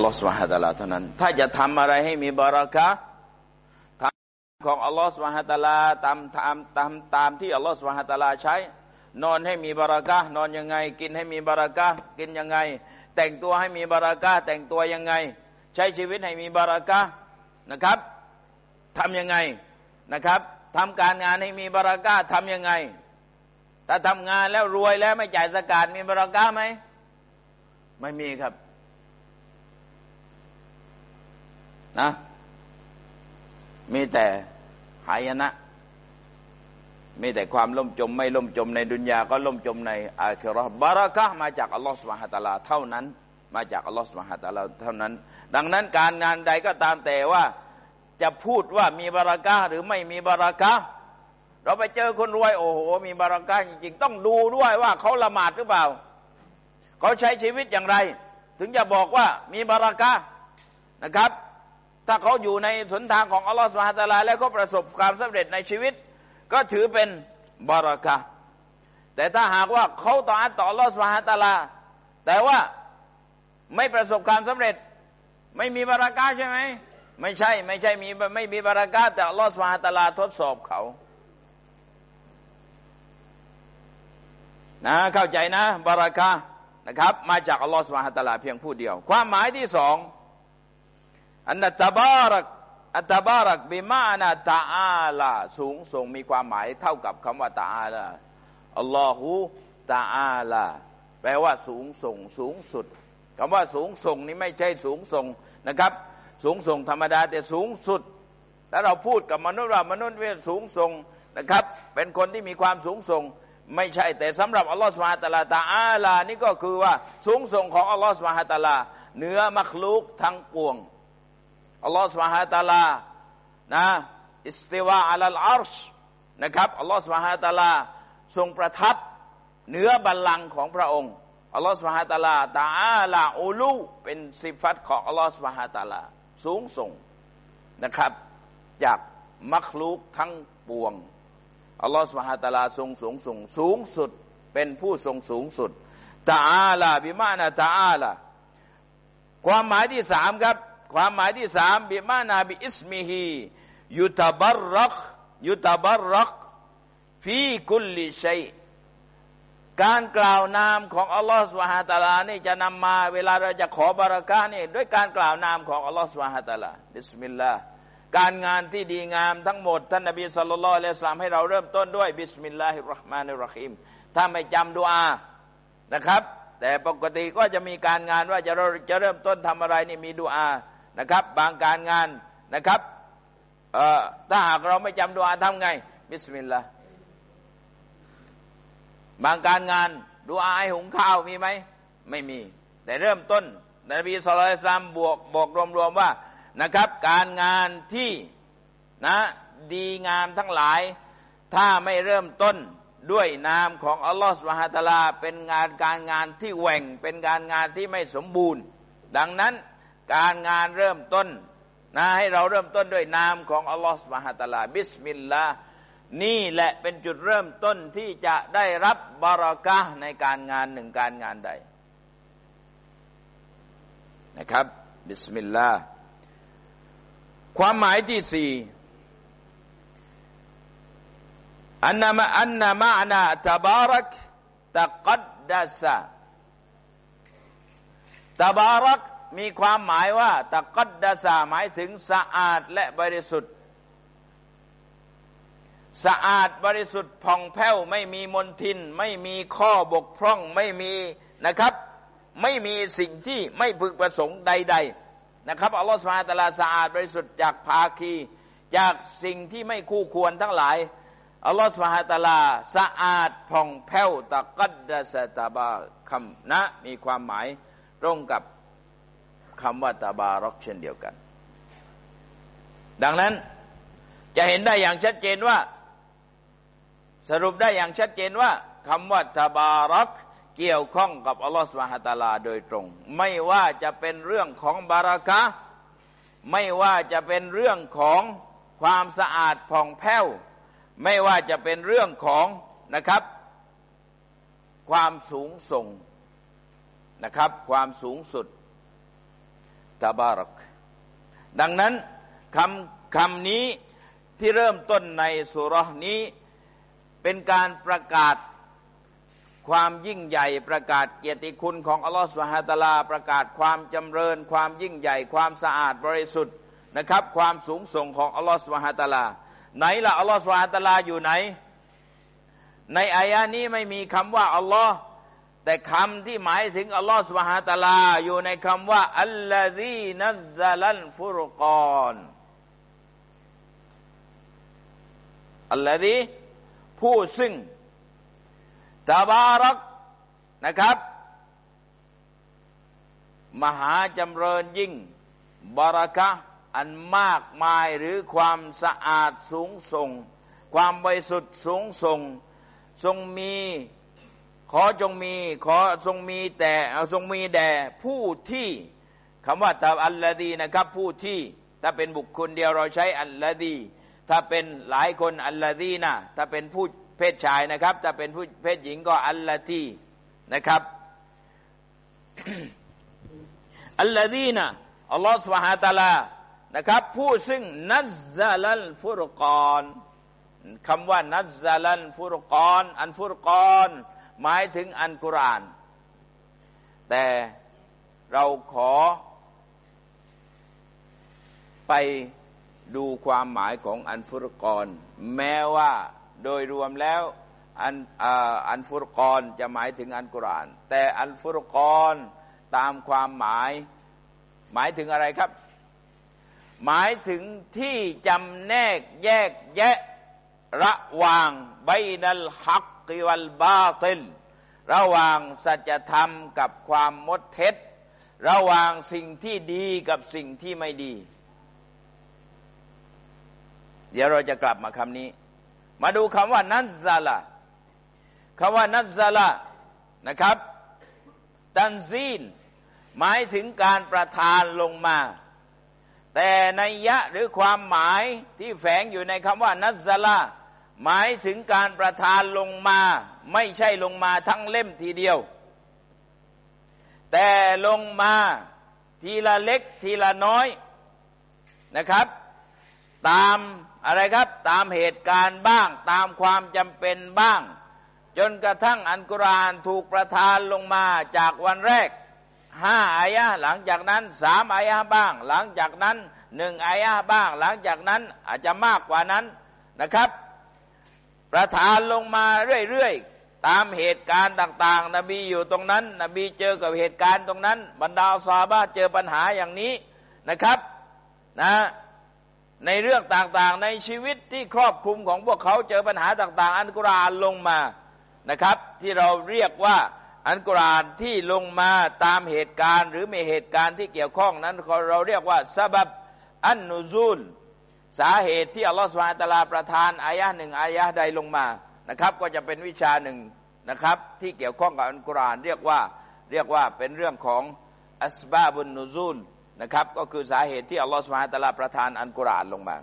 มาจากอัลลอฮฺสุบฮะตลาเท่านั้น ถ้าจะทำอะไรให้มีบารักะทำของอัลลอฮฺสุบฮะตลาตามตามตามตามที่อัลลอฮฺสุบฮะตลาใช้ นอนให้มีบารักะนอนยังไง กินให้มีบารักะกินยังไง แต่งตัวให้มีบารักะแต่งตัวยังไง ใช้ชีวิตให้มีบารักะนะครับทำยังไงนะครับทำการงานให้มีบารักะทำยังไงถ้าทำงานแล้วรวยแล้วไม่จ่ายสกาดมีบารักะไหมไม่มีครับ นะ มีแต่หายนะ มีแต่ความล่มจม ไม่ล่มจมในดุนยาก็ล่มจมในอาคิรอบารักะมาจากอัลลอฮฺสุบฮะตาลาเท่านั้น มาจากอัลลอฮฺสุบฮะตาลาเท่านั้น ดังนั้นการงานใดก็ตามแต่ว่าจะพูดว่ามีบารักะหรือไม่มีบารักะเราไปเจอคนรวยโอ้โห มีบารักะจริงๆ ต้องดูด้วยว่าเขาละหมาดหรือเปล่า เขาใช้ชีวิตอย่างไร ถึงจะบอกว่ามีบารักะนะครับ ถ้าเขาอยู่ในสนทางของอัลลอฮฺสุบฮาตาลา แล้วก็ประสบความสำเร็จในชีวิต ก็ถือเป็นบารักะแต่ถ้าหากว่าเขาต่ออัตต่ออัลลอฮฺสุบฮาตาลา แต่ว่าไม่ประสบความสำเร็จ ไม่มีบารักะใช่ไหมไม่ใช่ไม่ใช่มีไม่มีบารักะแต่อัลลอฮฺสุบฮาตาลาทดสอบเขานะเข้าใจนะบารักะนะครับ มาจากอัลลอฮฺสุบฮฺตะลาเพียงผู้เดียว ความหมายที่สอง อันนัตบารักอัตบารักบิมานาตาอาลาสูงส่งมีความหมายเท่ากับคำว่าตาอาลาอัลลอฮฺตาอาลาแปลว่าสูงส่งสูงสุดคำว่าสูงส่งนี่ไม่ใช่สูงส่งนะครับ สูงส่งธรรมดาแต่สูงสุดถ้าเราพูดกับมนุษย์ว่ามนุษย์เป็นสูงส่งนะครับ เป็นคนที่มีความสูงส่งไม่ใช่แต่สำหรับอัลลอฮฺสุบฮาตะลาตาอาลานี่ก็คือว่าสูงส่งของอัลลอฮฺสุบฮาตะลาเหนือมักลุกทั้งปวง อัลลอฮฺสุบฮานตะลานะอิสติวาอัลลอารชนะครับอัลลอฮฺสุบฮานตะลาทรงประทับเหนือบัลลังก์ของพระองค์อัลลอฮฺสุบฮานตะลาตาอาลาอูลูเป็นสิฟัตของอัลลอฮฺสุบฮานตะลาสูงส่งนะครับ จากมักลุกทั้งปวงอัลลอฮฺสุบฮานตาลาทรงสูงสูงสูงสุดเป็นผู้ทรงสูงสุดตาอาลาบิมานาตาอาลาความหมายที่สามครับ ความหมายที่สามบิมานาบิอิสมิฮียุตบรรักيتبرك في كل شيءการกล่าวนามของอัลลอฮฺสุฮาตาลานี่จะนำมาเวลาเราจะขอบารักะนี่ด้วยการกล่าวนามของอัลลอฮฺสุฮาตาลาบิสมิลลาห์การงานที่ดีงามทั้งหมด ท่านนบีศ็อลลัลลอฮุอะลัยฮิวะซัลลัมให้เราเริ่มต้นด้วยبسم الله الرحمن الرحيمถ้าไม่จำดูอานะครับ แต่ปกติก็จะมีการงานว่าจะจะเริ่มต้นทำอะไรนี่มีดูอา นะครับ บางการงานนะครับเอ่อถ้าหากเราไม่จำดูอาทำไง บิสมิลลาห์บางการงานดูอาให้หุงข้าวมีไหม ไม่มี แต่เริ่มต้นนบีสุลต่านบวกบอกรวมๆว่านะครับ การงานที่นะดีงามทั้งหลาย ถ้าไม่เริ่มต้นด้วยนามของอัลลอฮฺสุบฮาตลาเป็นงานการงานที่แหว่งเป็นการงานที่ไม่สมบูรณ์ ดังนั้น การงานเริ่มต้นนะให้เราเริ่มต้นด้วยนามของอัลลอฮฺสุบฮาตาลาบิสมิลลาห์นี่แหละเป็นจุดเริ่มต้นที่จะได้รับบารากะในการงานหนึ่งการงานใดนะครับ บิสมิลลาห์ความหมายที่สี่أن أن معنى تباركตะกัดดัสตบารัก มีความหมายว่าตะกัดดัสหมายถึงสะอาดและบริสุทธิ์ สะอาดบริสุทธิ์ผ่องแผ้วไม่มีมลทิน ไม่มีข้อบกพร่องไม่มีนะครับ ไม่มีสิ่งที่ไม่พึกประสงค์ใด ๆนะครับอัลลอฮฺสุบฮาตะลาสะอาดบริสุทธิ์จากภาคี จากสิ่งที่ไม่คู่ควรทั้งหลายอัลลอฮฺสุบฮาตะลาสะอาดผ่องแผ้วตะกัดดะสตาบาคำนะ มีความหมายตรงกับ คำว่าตาบารอกเช่นเดียวกัน ดังนั้นจะเห็นได้อย่างชัดเจนว่า สรุปได้อย่างชัดเจนว่าคำว่าตาบารักเกี่ยวข้องกับอัลลอฮฺสุบฮาตาลาโดยตรง ไม่ว่าจะเป็นเรื่องของบารักะไม่ว่าจะเป็นเรื่องของความสะอาดผ่องแผ้ว ไม่ว่าจะเป็นเรื่องของนะครับ ความสูงส่งนะครับ ความสูงสุด ตาบารัก ดังนั้นคำคำนี้ที่เริ่มต้นในสุรนี้เป็นการประกาศความยิ่งใหญ่ประกาศเกียรติคุณของอัลลอฮฺสุฮาตลา ประกาศความจำเริญ ความยิ่งใหญ่ความสะอาดบริสุทธิ์นะครับ ความสูงส่งของอัลลอฮฺสุฮาตลา ไหนละอัลลอฮฺสุฮาตลาอยู่ไหน ในอายะนี้ไม่มีคำว่าอัลลอฮ์ แต่คำที่หมายถึงอัลลอฮฺสุบฮาตาลา อยู่ในคำว่า อัลลอฮีนัซลันฟุรกอนอัลลอฮีผู้ซึ่งตาบารักนะครับ มหาจำเริญยิ่งบารักะอันมากมายหรือความสะอาดสูงส่ง ความบริสุทธิ์สูงส่ง ทรงมี ขอจงมีขอทรงมีแต่ทรงมีแด่ผู้ที่คำว่าตาอัลลอดีนะครับ ผู้ที่ถ้าเป็นบุคคลเดียวเราใช้อัลลอดีถ้าเป็นหลายคนอัลลอฮีนะถ้าเป็นผู้เพศชายนะครับ ถ้าเป็นผู้เพศหญิงก็อัลลอฮีนะครับอัลลอฮีนะอัลลอฮฺสุบฮาตาลานะครับ ผู้ซึ่งนัซซาลัลฟุรกอนคำว่านัซซาลัลฟุรกอนอันฟุรกอน หมายถึงอันกุราน แต่เราขอ ไปดูความหมายของอันฟุรกร แม้ว่าโดยรวมแล้วอันอันฟุรกรจะหมายถึงอันกุราน แต่อันฟุรกรตามความหมาย หมายถึงอะไรครับ หมายถึงที่จำแนกแยกแยะระหว่างใบนัลฮัก กิวัลบาติลระหว่างสัจธรรมกับความมดเท็จ ระหว่างสิ่งที่ดีกับสิ่งที่ไม่ดี เดี๋ยวเราจะกลับมาคำนี้ มาดูคำว่านัซาละคำว่านัซาละนะครับ ตันซีน หมายถึงการประทานลงมา แต่ในยะหรือความหมายที่แฝงอยู่ในคำว่านัซลา หมายถึงการประทานลงมา ไม่ใช่ลงมาทั้งเล่มทีเดียว แต่ลงมาทีละเล็กทีละน้อยนะครับ ตามอะไรครับตามเหตุการณ์บ้าง ตามความจำเป็นบ้าง จนกระทั่งอันกุรานถูกประทานลงมาจากวันแรกห้าอายะหลังจากนั้นสามอายะบ้าง หลังจากนั้นหนึ่งอายะบ้าง หลังจากนั้นอาจจะมากกว่านั้นนะครับ ประทานลงมาเรื่อยๆ ตามเหตุการณ์ต่าง ๆ นบีอยู่ตรงนั้น นบีเจอกับเหตุการณ์ตรงนั้น บรรดาซาบาเจอปัญหาอย่างนี้นะครับนะในเรื่องต่างๆ ในชีวิตที่ครอบคลุมของพวกเขาเจอปัญหาต่าง ๆ อันกุรานลงมานะครับ ที่เราเรียกว่าอันกุรานที่ลงมาตามเหตุการณ์ หรือมีเหตุการณ์ที่เกี่ยวข้องนั้น เราเรียกว่าสบับอันนูซูล สาเหตุที่อัลลอฮฺสุบานตะลาประทานอายะหนึ่งอายะใดลงมานะครับ ก็จะเป็นวิชาหนึ่งนะครับ ที่เกี่ยวข้องกับอันกุรอานเรียกว่าเรียกว่าเป็นเรื่องของอัสบาบุนนูซูลนะครับ ก็คือสาเหตุที่อัลลอฮฺสุบานตะลาประทานอันกุรอานลงมา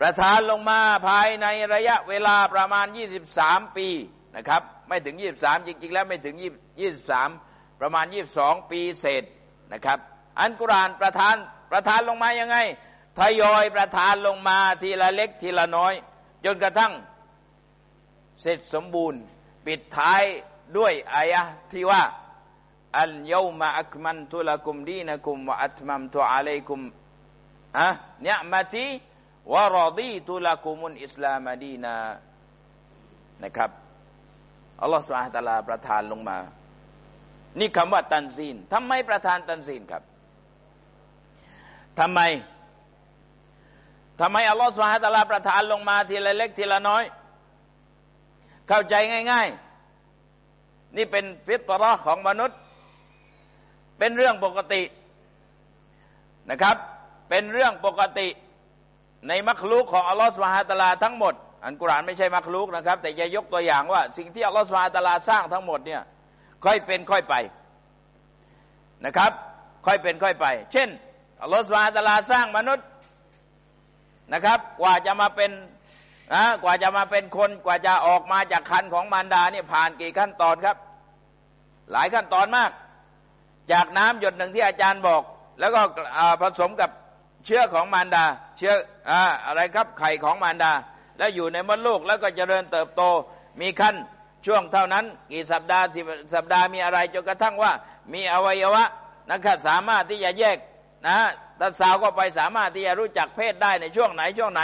ประทานลงมาภายในระยะเวลาประมาณ 23 ปีนะครับไม่ถึง 23 จริง ๆ แล้วไม่ถึง 23 ประมาณ 22 ปีเศษนะครับ อันกุรานประทานประทานลงมายังไง ทยอยประทานลงมาทีละเล็กทีละน้อย จนกระทั่ง เสร็จสมบูรณ์ ปิดท้ายด้วยอายะที่ว่า อัลยามาอักมันตุลกุมดีนกุมวะอัตมัมตุอะลัยกุมอะเนียมตีวะรอดีตุลกุมุนอิสลามดีนานะครับอัลลอฮฺสุลตาลาประทานลงมา นี่คำว่าตันซีนทำไมประทานตันซีนครับทำไม ทำไมอัลลอฮฺสุลตาลาประทานลงมาทีละเล็กทีละน้อย เข้าใจง่าย ๆ นี่เป็นฟิตรอของมนุษย์ เป็นเรื่องปกตินะครับ เป็นเรื่องปกติในมัคลุกของอัลลอฮฺสุลตาลาทั้งหมด อันกุรานไม่ใช่มักลุกนะครับ แต่จะยกตัวอย่างว่า สิ่งที่อัลลอฮฺสุบฮาตาลาสร้างทั้งหมดเนี่ยค่อยเป็นค่อยไปนะครับ ค่อยเป็นค่อยไป เช่นอัลลอฮฺสุบฮาตาลาสร้างมนุษย์ นะครับ กว่าจะมาเป็นนะกว่าจะมาเป็นคนกว่าจะออกมาจากคันของมารดาเนี่ยผ่านกี่ขั้นตอนครับ หลายขั้นตอนมาก จากน้ำหยดหนึ่งที่อาจารย์บอก แล้วก็ผสมกับเชื้อของมารดา เชื้ออะไรครับไข่ของมารดา แล้วอยู่ในมดลูกแล้วก็เจริญเติบโตมีขั้นช่วงเท่านั้น กี่สัปดาห์สิสัปดาห์มีอะไรจนกระทั่งว่า มีอวัยวะนะครับสามารถที่จะแยกนะ ถ้าสาวก็ไปสามารถที่จะรู้จักเพศได้ในช่วงไหนช่วงไหน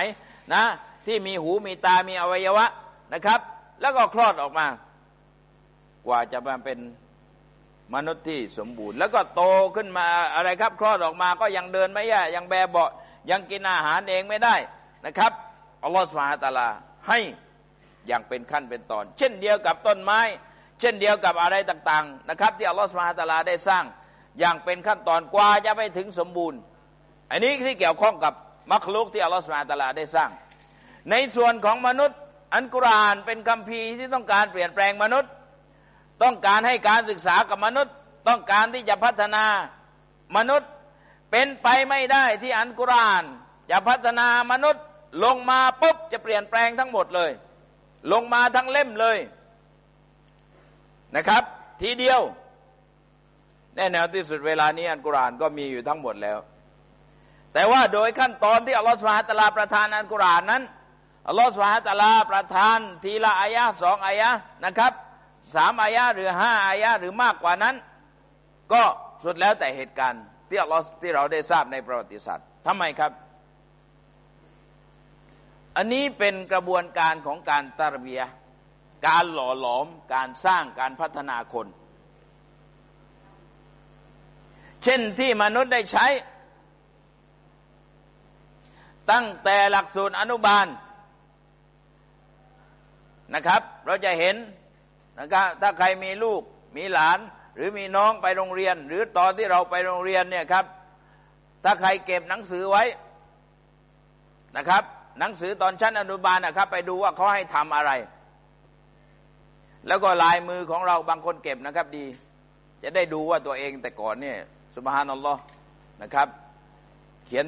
นะที่มีหูมีตามีอวัยวะนะครับ แล้วก็คลอดออกมา กว่าจะมาเป็นมนุษย์ที่สมบูรณ์ แล้วก็โตขึ้นมาอะไรครับ คลอดออกมาก็ยังเดินไม่ได้ยังแบเบายังกินอาหารเองไม่ได้นะครับอัลลอฮฺสุบฮาตาลาให้อย่างเป็นขั้นเป็นตอน เช่นเดียวกับต้นไม้ เช่นเดียวกับอะไรต่าง ๆ นะครับ ที่อัลลอฮฺสุบฮาตาลาได้สร้างอย่างเป็นขั้นตอนกว่าจะไปถึงสมบูรณ์ อันนี้ที่เกี่ยวข้องกับมักลุกที่อัลลอฮฺสุบฮาตาลาได้สร้าง ในส่วนของมนุษย์ อันกุรานเป็นคำพีที่ต้องการเปลี่ยนแปลงมนุษย์ ต้องการให้การศึกษากับมนุษย์ ต้องการที่จะพัฒนามนุษย์เป็นไปไม่ได้ที่อันกุรานจะพัฒนามนุษย์ลงมาปุ๊บจะเปลี่ยนแปลงทั้งหมดเลย ลงมาทั้งเล่มเลยนะครับ ทีเดียวแน่แนวที่สุดเวลานี้อันกุรานก็มีอยู่ทั้งหมดแล้ว แต่ว่าโดยขั้นตอนที่อัลลอฮฺสุบฮตะลาประทานอันกุรานนั้นอัลลอฮฺสุบฮตะลาประทาน ทีละอายะสองอายะนะครับสามอายะหรือห้าอายะหรือมากกว่านั้น ก็สุดแล้วแต่เหตุการณ์ที่อัลลอฮฺที่เราได้ทราบในประวัติศาสตร์ทำไมครับ อันนี้เป็นกระบวนการของการตารเบียการหล่อหลอมการสร้างการพัฒนาคน เช่นที่มนุษย์ได้ใช้ ตั้งแต่หลักสูตรอนุบาลนะครับ เราจะเห็นนะครับถ้าใครมีลูกมีหลาน หรือมีน้องไปโรงเรียน หรือตอนที่เราไปโรงเรียนเนี่ยครับ ถ้าใครเก็บหนังสือไว้นะครับ หนังสือตอนชั้นอนุบาลนะครับ ไปดูว่าเขาให้ทำอะไร แล้วก็ลายมือของเราบางคนเก็บนะครับดี จะได้ดูว่าตัวเองแต่ก่อนเนี่ยสุบฮานัลลอฮ์นะครับ เขียน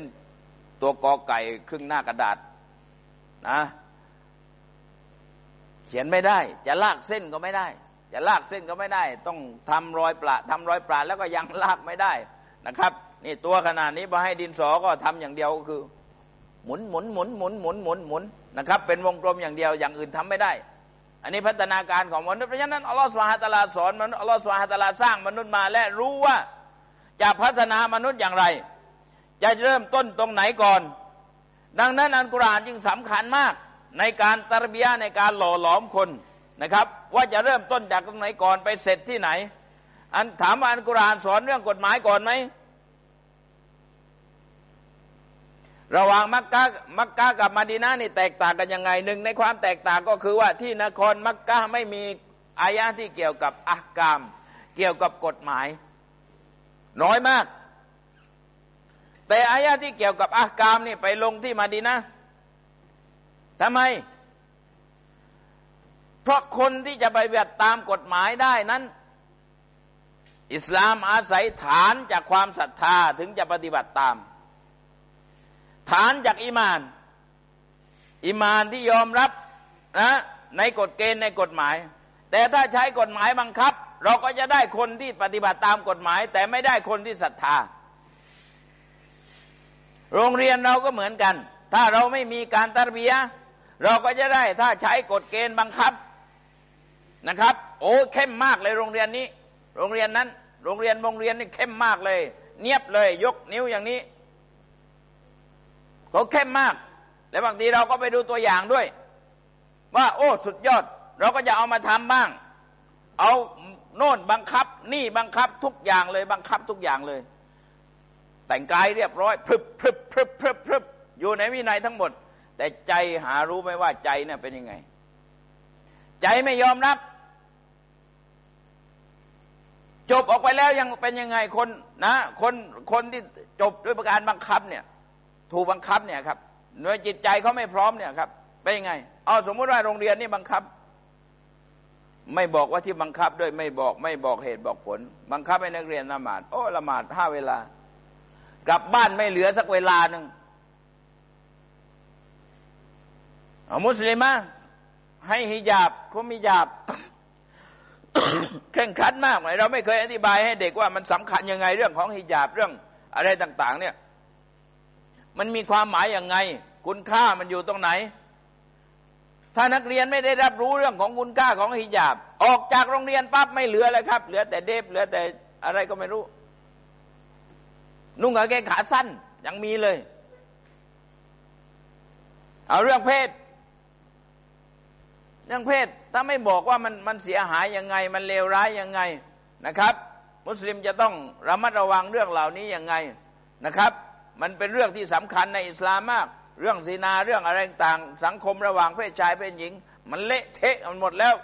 ตัวกอไก่ครึ่งหน้ากระดาษนะ เขียนไม่ได้ จะลากเส้นก็ไม่ได้ จะลากเส้นก็ไม่ได้ ต้องทำรอยปละทำรอยปละแล้วก็ยังลากไม่ได้นะครับ นี่ตัวขนาดนี้พอให้ดินสอก็ทำอย่างเดียวก็คือ หมุนหมุนหมุนหมุนหมุนหมุนหมุนนะครับ เป็นวงกลมอย่างเดียวอย่างอื่นทำไม่ได้ อันนี้พัฒนาการของมนุษย์เพราะฉะนั้นอัลลอฮฺสุบฮาตาลาสอนมนุษย์อัลลอฮฺสุบฮาตาลาสร้างมนุษย์มาและรู้ว่าจะพัฒนามนุษย์อย่างไร จะเริ่มต้นตรงไหนก่อน ดังนั้นอันกุรอานจึงสำคัญมากในการตรบียในการหล่อหลอมคนนะครับ ว่าจะเริ่มต้นจากตรงไหนก่อนไปเสร็จที่ไหน อันถามว่าอันกุรอานสอนเรื่องกฎหมายก่อนไหมระหว่างมักกะมักกะกับมาดีนานี่แตกต่างกันยังไงหนึ่งในความแตกต่างก็คือว่าที่นครมักกะไม่มีอายะที่เกี่ยวกับอักกาม เกี่ยวกับกฎหมาย น้อยมาก แต่อายะที่เกี่ยวกับอักามนี่ไปลงที่มาดีนาทำไม เพราะคนที่จะไปเบียดตามกฎหมายได้นั้น อิสลามอาศัยฐานจากความศรัทธาถึงจะปฏิบัติตาม ฐานจากอิมาน อิมานที่ยอมรับนะในกฎเกณฑ์ในกฎหมาย แต่ถ้าใช้กฎหมายบังคับ เราก็จะได้คนที่ปฏิบัติตามกฎหมาย แต่ไม่ได้คนที่ศรัทธา โรงเรียนเราก็เหมือนกัน ถ้าเราไม่มีการตรบีย เราก็จะได้ถ้าใช้กฎเกณฑ์บังคับนะครับ โอ้เข้มมากเลยโรงเรียนนี้ โรงเรียนนั้น โรงเรียนโรงเรียนนี่เข้มมากเลย เนียบเลย ยกนิ้วอย่างนี้เขาเข้มมาก และบางทีเราก็ไปดูตัวอย่างด้วย ว่า โอ้สุดยอด เราก็จะเอามาทำบ้าง เอาโน่นบังคับ นี่บังคับทุกอย่างเลย บังคับทุกอย่างเลย แต่งกายเรียบร้อยพรึบพรึบพรึบพรึบพรึบอยู่ในวินัยทั้งหมด แต่ใจหารู้ไหมว่าใจเนี่ยเป็นยังไง ใจไม่ยอมรับ จบออกไปแล้วยังเป็นยังไงคนนะคนคนที่จบด้วยประการบังคับเนี่ย ถูกบังคับเนี่ยครับหน่วยจิตใจเขาไม่พร้อมเนี่ยครับเป็นยังไงเอาสมมุติว่าโรงเรียนนี่บังคับ ไม่บอกว่าที่บังคับด้วยไม่บอกไม่บอกเหตุบอกผล บังคับให้นักเรียนละหมาดโอ้ละหมาดห้าเวลา กลับบ้านไม่เหลือสักเวลาหนึ่งอามุสลิมะให้ฮิญาบเขามีญาบเคร่งครัดมากเลยเราไม่เคยอธิบายให้เด็กว่ามันสำคัญยังไงเรื่องของฮิญาบเรื่องอะไรต่าง ๆ เนี่ย มันมีความหมายอย่างไง คุณค่ามันอยู่ตรงไหน ถ้านักเรียนไม่ได้รับรู้เรื่องของคุณค่าของฮิญาบ ออกจากโรงเรียนปั๊บไม่เหลือเลยครับ เหลือแต่เดฟเหลือแต่อะไรก็ไม่รู้ นุ่งกางเกงขาสั้นยังมีเลย เอาเรื่องเพศ เรื่องเพศถ้าไม่บอกว่ามันมันเสียหายยังไง มันเลวร้ายยังไงนะครับ มุสลิมจะต้องระมัดระวังเรื่องเหล่านี้ยังไงนะครับ มันเป็นเรื่องที่สำคัญในอิสลามมาก เรื่องศีนาเรื่องอะไรต่างสังคมระหว่างเพศชายเพศหญิง มันเละเทะมันหมดแล้ว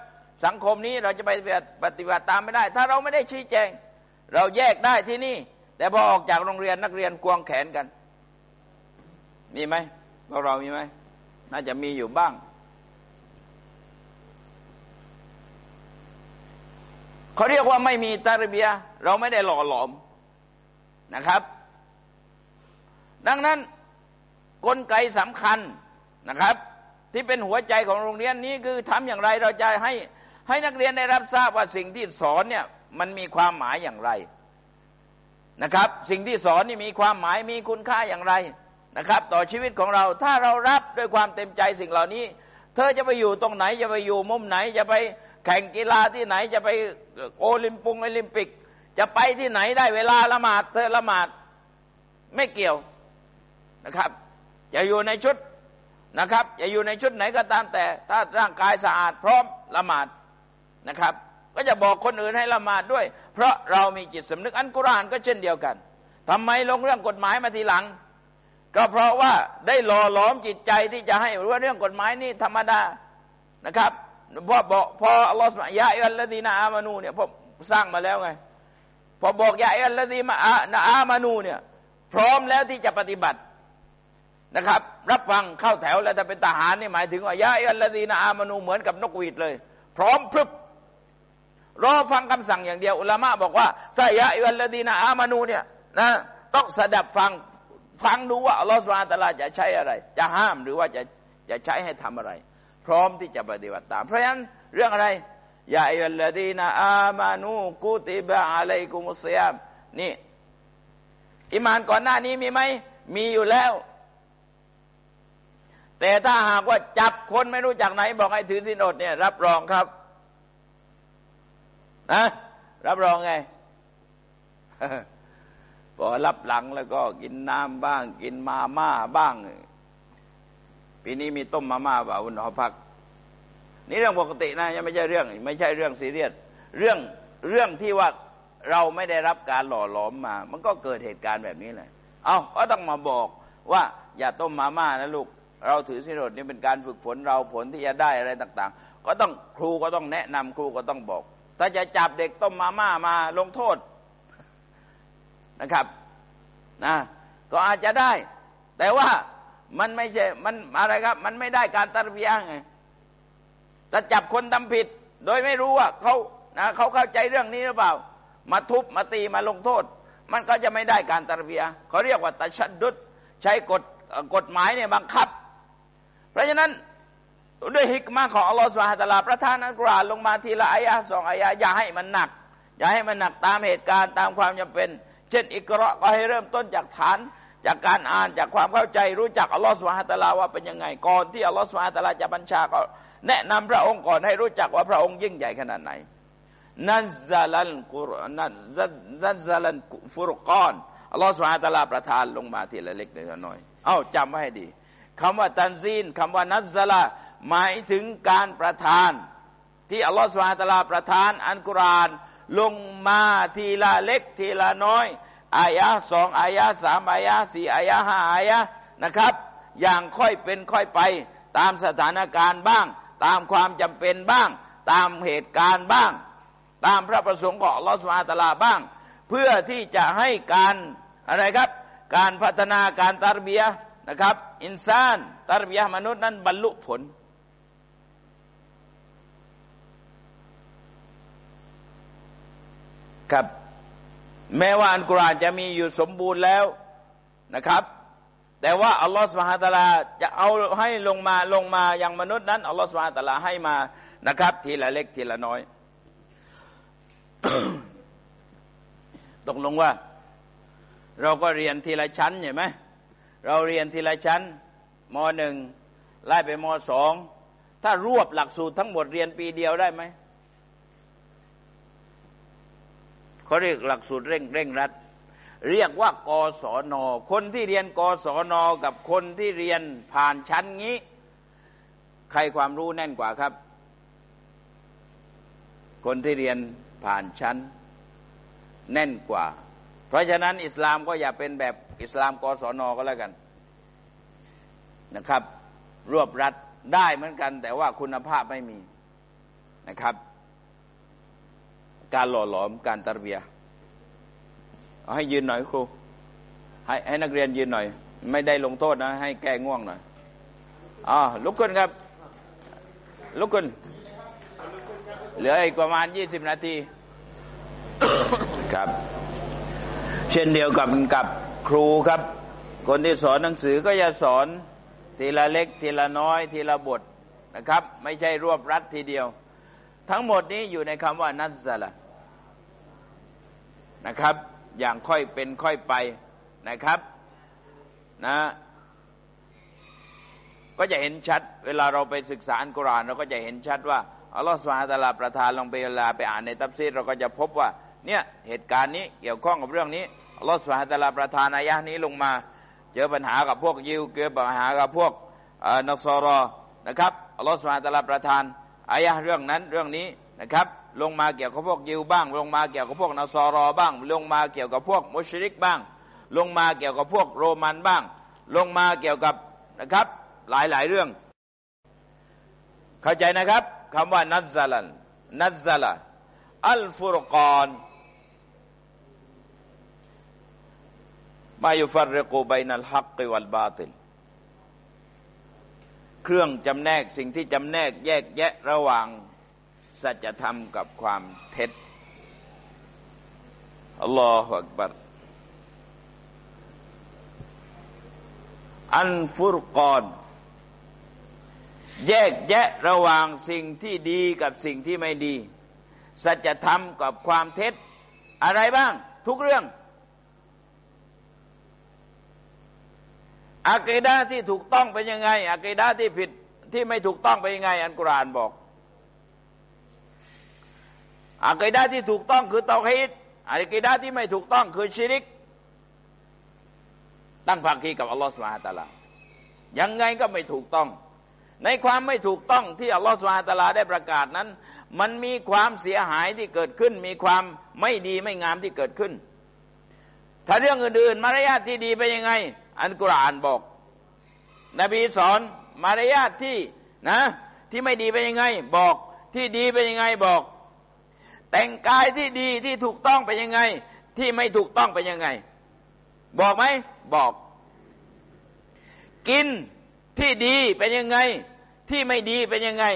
สังคมนี้เราจะไปปฏิบัติตามไม่ได้ ถ้าเราไม่ได้ชี้แจง เราแยกได้ที่นี่ แต่พอออกจากโรงเรียนนักเรียนกวงแขนกัน มีไหมพวกเรามีไหมน่าจะมีอยู่บ้าง เขาเรียกว่าไม่มีตารเบีย เราไม่ได้หล่อหลอมนะครับ ดังนั้นกลไกสำคัญนะครับ ที่เป็นหัวใจของโรงเรียนนี้คือทำอย่างไรเราจะให้ให้นักเรียนได้รับทราบว่าสิ่งที่สอนเนี่ยมันมีความหมายอย่างไร นะครับ สิ่งที่สอนนี่มีความหมายมีคุณค่าอย่างไรนะครับ ต่อชีวิตของเราถ้าเรารับด้วยความเต็มใจสิ่งเหล่านี้ เธอจะไปอยู่ตรงไหนจะไปอยู่มุมไหน จะไปแข่งกีฬาที่ไหนจะไปโอลิมปุงโอลิมปิก จะไปที่ไหนได้เวลาละหมาด เธอละหมาดไม่เกี่ยวนะครับ จะอยู่ในชุดนะครับ จะอยู่ในชุดไหนก็ตามแต่ ถ้าร่างกายสะอาดพร้อมละหมาดนะครับ ก็จะบอกคนอื่นให้ละหมาดด้วย เพราะเรามีจิตสำนึกอันกุรานก็เช่นเดียวกันทำไมลงเรื่องกฎหมายมาทีหลัง ก็เพราะว่าได้หล่อหลอมจิตใจที่จะให้รู้ว่าเรื่องกฎหมายนี่ธรรมดานะครับพอบอกพออัลลอฮฺสุบยาอัลลดีนาอามานูเนี่ยพอสร้างมาแล้วไง พอบอกยาอัลลดีมาอามานูเนี่ย พร้อมแล้วที่จะปฏิบัตินะครับ รับฟังเข้าแถวแล้วถ้าเป็นทหารนี่หมายถึงว่ายาอัลลดีนาอามานูเหมือนกับนกหวีดเลย พร้อมพรึบ รอฟังคำสั่งอย่างเดียว อุลามะบอกว่าถ้ายาอัลดีนาอามานูเนี่ยนะต้องสดับฟังฟังดูว่าอัลลอฮฺสุบาตะลาจะใช้อะไร จะห้ามหรือว่าจะจะใช้ให้ทำอะไร พร้อมที่จะปฏิบัติตาม เพราะฉะนั้นเรื่องอะไรยาอิลลดีนาอามานูกุติบะอะลัยกุมุสยามนี่อิมานก่อนหน้านี้มีไหมมีอยู่แล้ว แต่ถ้าหากว่าจับคนไม่รู้จักไหน บอกให้ถือสินอดเนี่ย รับรองครับ นะรับรองไงพอรับหลังแล้วก็กินน้ำบ้าง กินมาม่าบ้าง ปีนี้มีต้มมาม่าเปล่าคุณหอพัก นี่เรื่องปกตินะยังไม่ใช่เรื่อง ไม่ใช่เรื่องซีเรียสเรื่องเรื่องที่ว่าเราไม่ได้รับการหล่อหลอมมา มันก็เกิดเหตุการณ์แบบนี้แหละเอาก็ต้องมาบอกว่าอย่าต้มมาม่านะลูก เราถือสินอดนี่เป็นการฝึกฝนเราผลที่จะได้อะไรต่าง ๆ ก็ต้องครูก็ต้องแนะนำครูก็ต้องบอก ถ้าจะจับเด็กต้มมาม่ามาลงโทษนะครับนะก็อาจจะได้ แต่ว่ามันไม่ใช่มันอะไรครับ มันไม่ได้การตัดเบียงไงถ้าจับคนทำผิด โดยไม่รู้ว่าเขานะเขาเข้าใจเรื่องนี้หรือเปล่า มาทุบมาตีมาลงโทษ มันก็จะไม่ได้การตัดเบียเขาเรียกว่าตัชัดดุดใช้กฎกฎหมายเนี่ยบังคับ เพราะฉะนั้น ด้วยฮิกมาของอัลลอฮฺสุบฮฺตะลาประทานอัลกุรอานลงมาทีละอายะสองอายะอย่าให้มันหนัก อย่าให้มันหนักตามเหตุการณ์ตามความจำเป็น เช่นอิกราก็ให้เริ่มต้นจากฐาน จากการอ่านจากความเข้าใจรู้จักอัลลอฮฺสุบฮฺตะลาว่าเป็นยังไงก่อนที่อัลลอฮฺสุบฮฺตะลาจะบัญชาก็แนะนำพระองค์ก่อนให้รู้จักว่าพระองค์ยิ่งใหญ่ขนาดไหนนัซลันกุรนันัซลันฟุรกอนอัลลอฮฺสุบฮฺตะลาประทานลงมาทีละเล็กละน้อย เอ้าจำไว้ให้ดีคำว่าตันซีนคำว่านัซลา หมายถึงการประทาน ที่อัลลอฮฺสุบฮฺตะลาประทานอันกุรานลงมาทีละเล็กทีละน้อยอายะสองอายะสามอายะสี่อายะห้าอายะนะครับ อย่างค่อยเป็นค่อยไป ตามสถานการณ์บ้าง ตามความจำเป็นบ้าง ตามเหตุการณ์บ้าง ตามพระประสงค์ของลอสมาตลาบ้าง เพื่อที่จะให้การอะไรครับ การพัฒนาการตารเบียนะครับ อินซานตารเบียมนุษย์นั้นบรรลุผล ครับ แม้ว่าอันกุรอานจะมีอยู่สมบูรณ์แล้วนะครับ แต่ว่าอัลลอฮฺสุบฮาตาลาจะเอาให้ลงมาลงมาอย่างมนุษย์นั้นอัลลอฮฺสุบฮาตาลาให้มานะครับ ทีละเล็กทีละน้อยตกลงว่า เราก็เรียนทีละชั้นเห็นไหมเราเรียนทีละชั้นมหนึ่งไล่ไปมสองถ้ารวบหลักสูตรทั้งหมดเรียนปีเดียวได้ไหม เขาเรียกหลักสูตรเร่งเร่งรัด เรียกว่ากศน คนที่เรียนกศน กับคนที่เรียนผ่านชั้นงี้ ใครความรู้แน่นกว่าครับ คนที่เรียนผ่านชั้น แน่นกว่า เพราะฉะนั้นอิสลามก็อย่าเป็นแบบอิสลามกศนก็แล้วกันนะครับ รวบรัดได้เหมือนกัน แต่ว่าคุณภาพไม่มีนะครับ การหล่อหลอมการตรเบียเอาให้ยืนหน่อยครูให้ให้นักเรียนยืนหน่อย ไม่ได้ลงโทษนะ ให้แก้ง่วงหน่อยอ๋อลุกขึ้นครับ ลุกขึ้น เหลืออีกประมาณยี่สิบนาที ครับ เช่นเดียวกับกับครูครับ คนที่สอนหนังสือก็จะสอนทีละเล็ก ทีละน้อย ทีละบทนะครับ ไม่ใช่รวบรัดทีเดียว ทั้งหมดนี้อยู่ในคำว่านัซละนะครับ อย่างค่อยเป็นค่อยไปนะครับนะก็จะเห็นชัด เวลาเราไปศึกษาอัลกุรอานเราก็จะเห็นชัดว่าอัลลอฮฺสุบฮฺตะลาประทานลงไปเวลาไปอ่านในตัฟซีรเราก็จะพบว่า เนี่ยเหตุการณ์นี้เกี่ยวข้องกับเรื่องนี้อัลลอฮฺสุบฮฺตะลาประทานอายะนี้ลงมา เจอปัญหากับพวกยิวเกิดปัญหากับพวกนักซอรอนะครับอัลลอฮฺสุบฮฺตะลาประทาน อายะเรื่องนั้นเรื่องนี้นะครับ ลงมาเกี่ยวกับพวกยิวบ้าง ลงมาเกี่ยวกับพวกนาซอรอบ้าง ลงมาเกี่ยวกับพวกมุชริกบ้าง ลงมาเกี่ยวกับพวกโรมันบ้าง ลงมาเกี่ยวกับนะครับหลายหลายเรื่อง เข้าใจนะครับคำว่านัซลันนัซละอัลฟุรกอนมายุฟรรกูบัยนัลฮักกิวัลบาติล เครื่องจำแนกสิ่งที่จำแนกแยกแยะระหว่าง สัจธรรมกับความเท็จอัลลอฮฺอักบัรอันฟุรกอนแยกแยะระหว่างสิ่งที่ดีกับสิ่งที่ไม่ดี สัจธรรมกับความเท็จ อะไรบ้าง ทุกเรื่อง อากีดาที่ถูกต้องเป็นยังไงอากีดาที่ผิดที่ไม่ถูกต้องเป็นยังไง อันกุรานบอกอากีดาที่ถูกต้องคือเตาฮีดอากีดาที่ไม่ถูกต้องคือชิริก ตั้งภาคีกับอัลลอฮฺสุบฮาตะลายังไงก็ไม่ถูกต้อง ในความไม่ถูกต้องที่อัลลอฮฺสุบฮาตะลาได้ประกาศนั้น มันมีความเสียหายที่เกิดขึ้น มีความไม่ดีไม่งามที่เกิดขึ้น ถ้าเรื่องอื่นๆมารยาทที่ดีเป็นยังไง อันกุรอานบอก นบีสอนมารยาทที่นะ ที่ไม่ดีเป็นยังไง บอกที่ดีเป็นยังไงบอก แต่งกายที่ดีที่ถูกต้องเป็นยังไง ที่ไม่ถูกต้องเป็นยังไง บอกไหมบอก กินที่ดีเป็นยังไง ที่ไม่ดีเป็นยังไง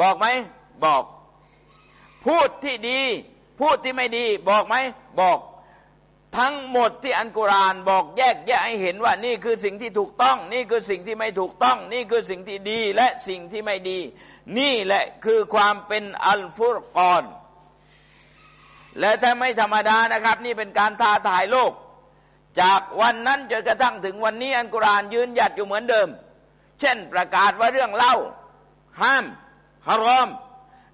บอกไหมบอก พูดที่ดี พูดที่ไม่ดี บอกไหมบอก ทั้งหมดที่อันกุรานบอกแยกแยะให้เห็นว่านี่คือสิ่งที่ถูกต้อง นี่คือสิ่งที่ไม่ถูกต้อง นี่คือสิ่งที่ดีและสิ่งที่ไม่ดี นี่แหละคือความเป็นอัลฟุรกอนและถ้าไม่ธรรมดานะครับ นี่เป็นการท้าทายโลก จากวันนั้นจนกระทั่งถึงวันนี้อันกุรานยืนหยัดอยู่เหมือนเดิม เช่นประกาศว่าเรื่องเล่า ห้ามฮารอม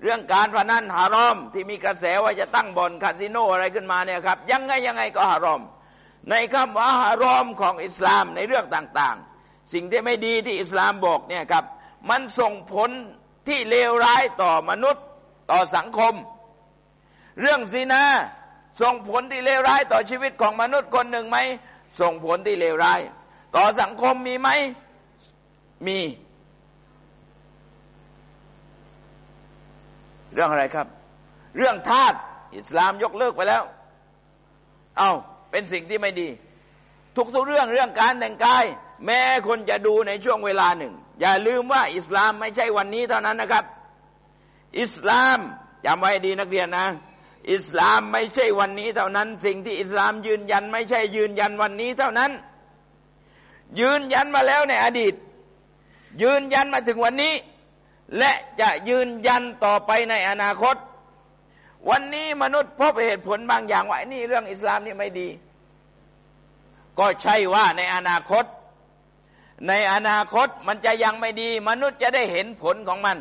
เรื่องการพนันฮารอมที่มีกระแสว่าจะตั้งบ่อนคาสิโนอะไรขึ้นมาเนี่ยครับ ยังไงยังไงก็ฮารอม ในคำว่าฮารอมของอิสลามในเรื่องต่างๆ สิ่งที่ไม่ดีที่อิสลามบอกเนี่ยครับ มันส่งผลที่เลวร้ายต่อมนุษย์ต่อสังคม เรื่องซีนาส่งผลที่เลวร้ายต่อชีวิตของมนุษย์คนหนึ่งไหมส่งผลที่เลวร้าย ต่อสังคมมีไหมมี เรื่องอะไรครับ เรื่องทาสอิสลามยกเลิกไปแล้ว เอาเป็นสิ่งที่ไม่ดี ทุกๆเรื่องเรื่องการแต่งกาย แม้คนจะดูในช่วงเวลาหนึ่ง อย่าลืมว่าอิสลามไม่ใช่วันนี้เท่านั้นนะครับ อิสลามจำไว้ดีนักเรียนนะ อิสลามไม่ใช่วันนี้เท่านั้น สิ่งที่อิสลามยืนยัน ไม่ใช่ยืนยันวันนี้เท่านั้น ยืนยันมาแล้วในอดีต ยืนยันมาถึงวันนี้ และจะยืนยันต่อไปในอนาคต วันนี้มนุษย์พบเหตุผลบางอย่างว่านี่เรื่องอิสลามนี่ไม่ดี ก็ใช่ว่าในอนาคต ในอนาคตมันจะยังไม่ดี มนุษย์จะได้เห็นผลของมัน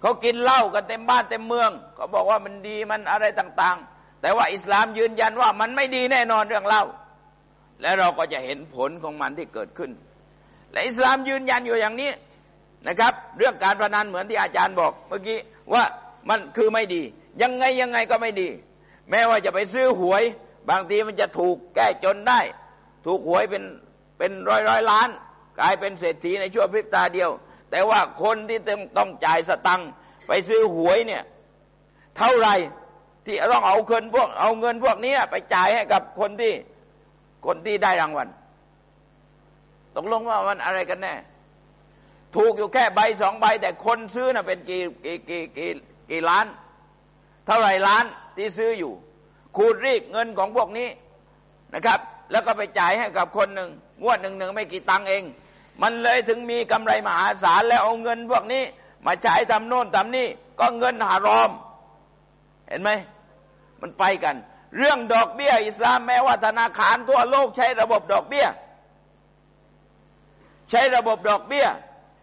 เขากินเหล้ากันเต็มบ้านเต็มเมืองเขาบอกว่ามันดีมันอะไรต่าง ๆ แต่ว่าอิสลามยืนยันว่ามันไม่ดีแน่นอนเรื่องเหล้าและเราก็จะเห็นผลของมันที่เกิดขึ้น และอิสลามยืนยันอยู่อย่างนี้ นะครับ เรื่องการพนันเหมือนที่อาจารย์บอกเมื่อกี้ว่ามันคือไม่ดี ยังไงยังไงก็ไม่ดี แม้ว่าจะไปซื้อหวย บางทีมันจะถูกแก้จนได้ ถูกหวยเป็นเป็นร้อยร้อยล้าน กลายเป็นเศรษฐีในชั่วพริบตาเดียว แต่ว่าคนที่ต้องต้องจ่ายสตังค์ไปซื้อหวยเนี่ยเท่าไรที่ต้องเอาเงินพวกเอาเงินพวกนี้ไปจ่ายให้กับคนที่คนที่ได้รางวัลตกลงว่ามันอะไรกันแน่ ถูกอยู่แค่ใบสองใบ แต่คนซื้อน่ะเป็นกี่กี่กี่กี่กี่ล้าน เท่าไรล้านที่ซื้ออยู่ ขูดรีกเงินของพวกนี้นะครับ แล้วก็ไปจ่ายให้กับคนหนึ่งงวดหนึ่งหนึ่งไม่กี่ตังเอง มันเลยถึงมีกำไรมหาศาลแล้วเอาเงินพวกนี้ มาใช้ทำโน่นทำนี่ก็เงินหารอม เห็นไหมมันไปกัน เรื่องดอกเบี้ย อิสลามแม้ว่าธนาคารทั่วโลกใช้ระบบดอกเบี้ย ใช้ระบบดอกเบี้ย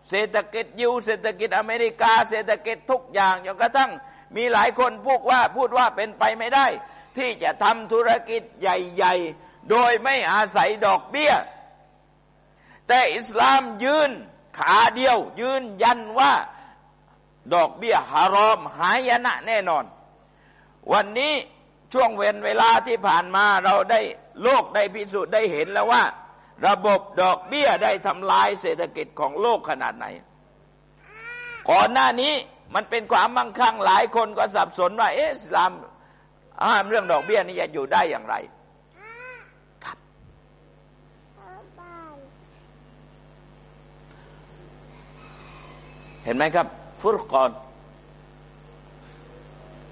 เศรษฐกิจยูเศรษฐกิจอเมริกา เศรษฐกิจทุกอย่างจนกระทั่งมีหลายคนพูดว่าพูดว่าเป็นไปไม่ได้ ที่จะทำธุรกิจใหญ่ ๆ โดยไม่อาศัยดอกเบี้ย แต่อิสลามยืนขาเดียว ยืนยันว่าดอกเบี้ยฮารอมหายนะแน่นอน วันนี้ช่วงเว้นเวลาที่ผ่านมาเราได้โลกได้พิสูจน์ได้เห็นแล้วว่า ระบบดอกเบี้ยได้ทำลายเศรษฐกิจของโลกขนาดไหน ก่อนหน้านี้มันเป็นความมั่งคั่งหลายคนก็สับสนว่า เอสลามห้ามเรื่องดอกเบี้ยนี่จะอยู่ได้อย่างไรครับเห็นไหมครับ ฟุตกอน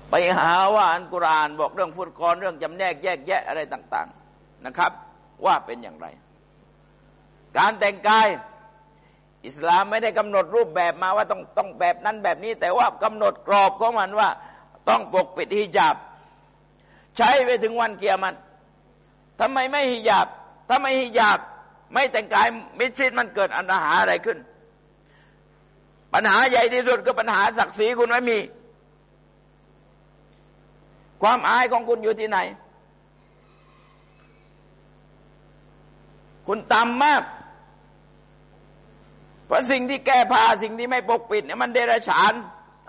ไปหาว่าอันกุรานบอกเรื่องฟุตกอนเรื่องจำแนกแยกแยะอะไรต่าง ๆนะครับ ว่าเป็นอย่างไร การแต่งกาย อิสลามไม่ได้กำหนดรูปแบบมาว่าต้องต้องแบบนั้นแบบนี้ แต่ว่ากำหนดกรอบของมันว่า ต้องปกปิดฮิญาบ ใช้ไปถึงวันเกียรมันทำไมไม่ฮิญาบถ้าไม่ฮิญาบ ไม่แต่งกายมิชิดมันเกิดอันตรายอะไรขึ้น ปัญหาใหญ่ที่สุดก็ปัญหาศักดิ์ศรีคุณไม่มี ความอายของคุณอยู่ที่ไหนคุณต่ำมาก เพราะสิ่งที่แก้ผ้าสิ่งที่ไม่ปกปิดเนี่ยมันเดรัจฉาน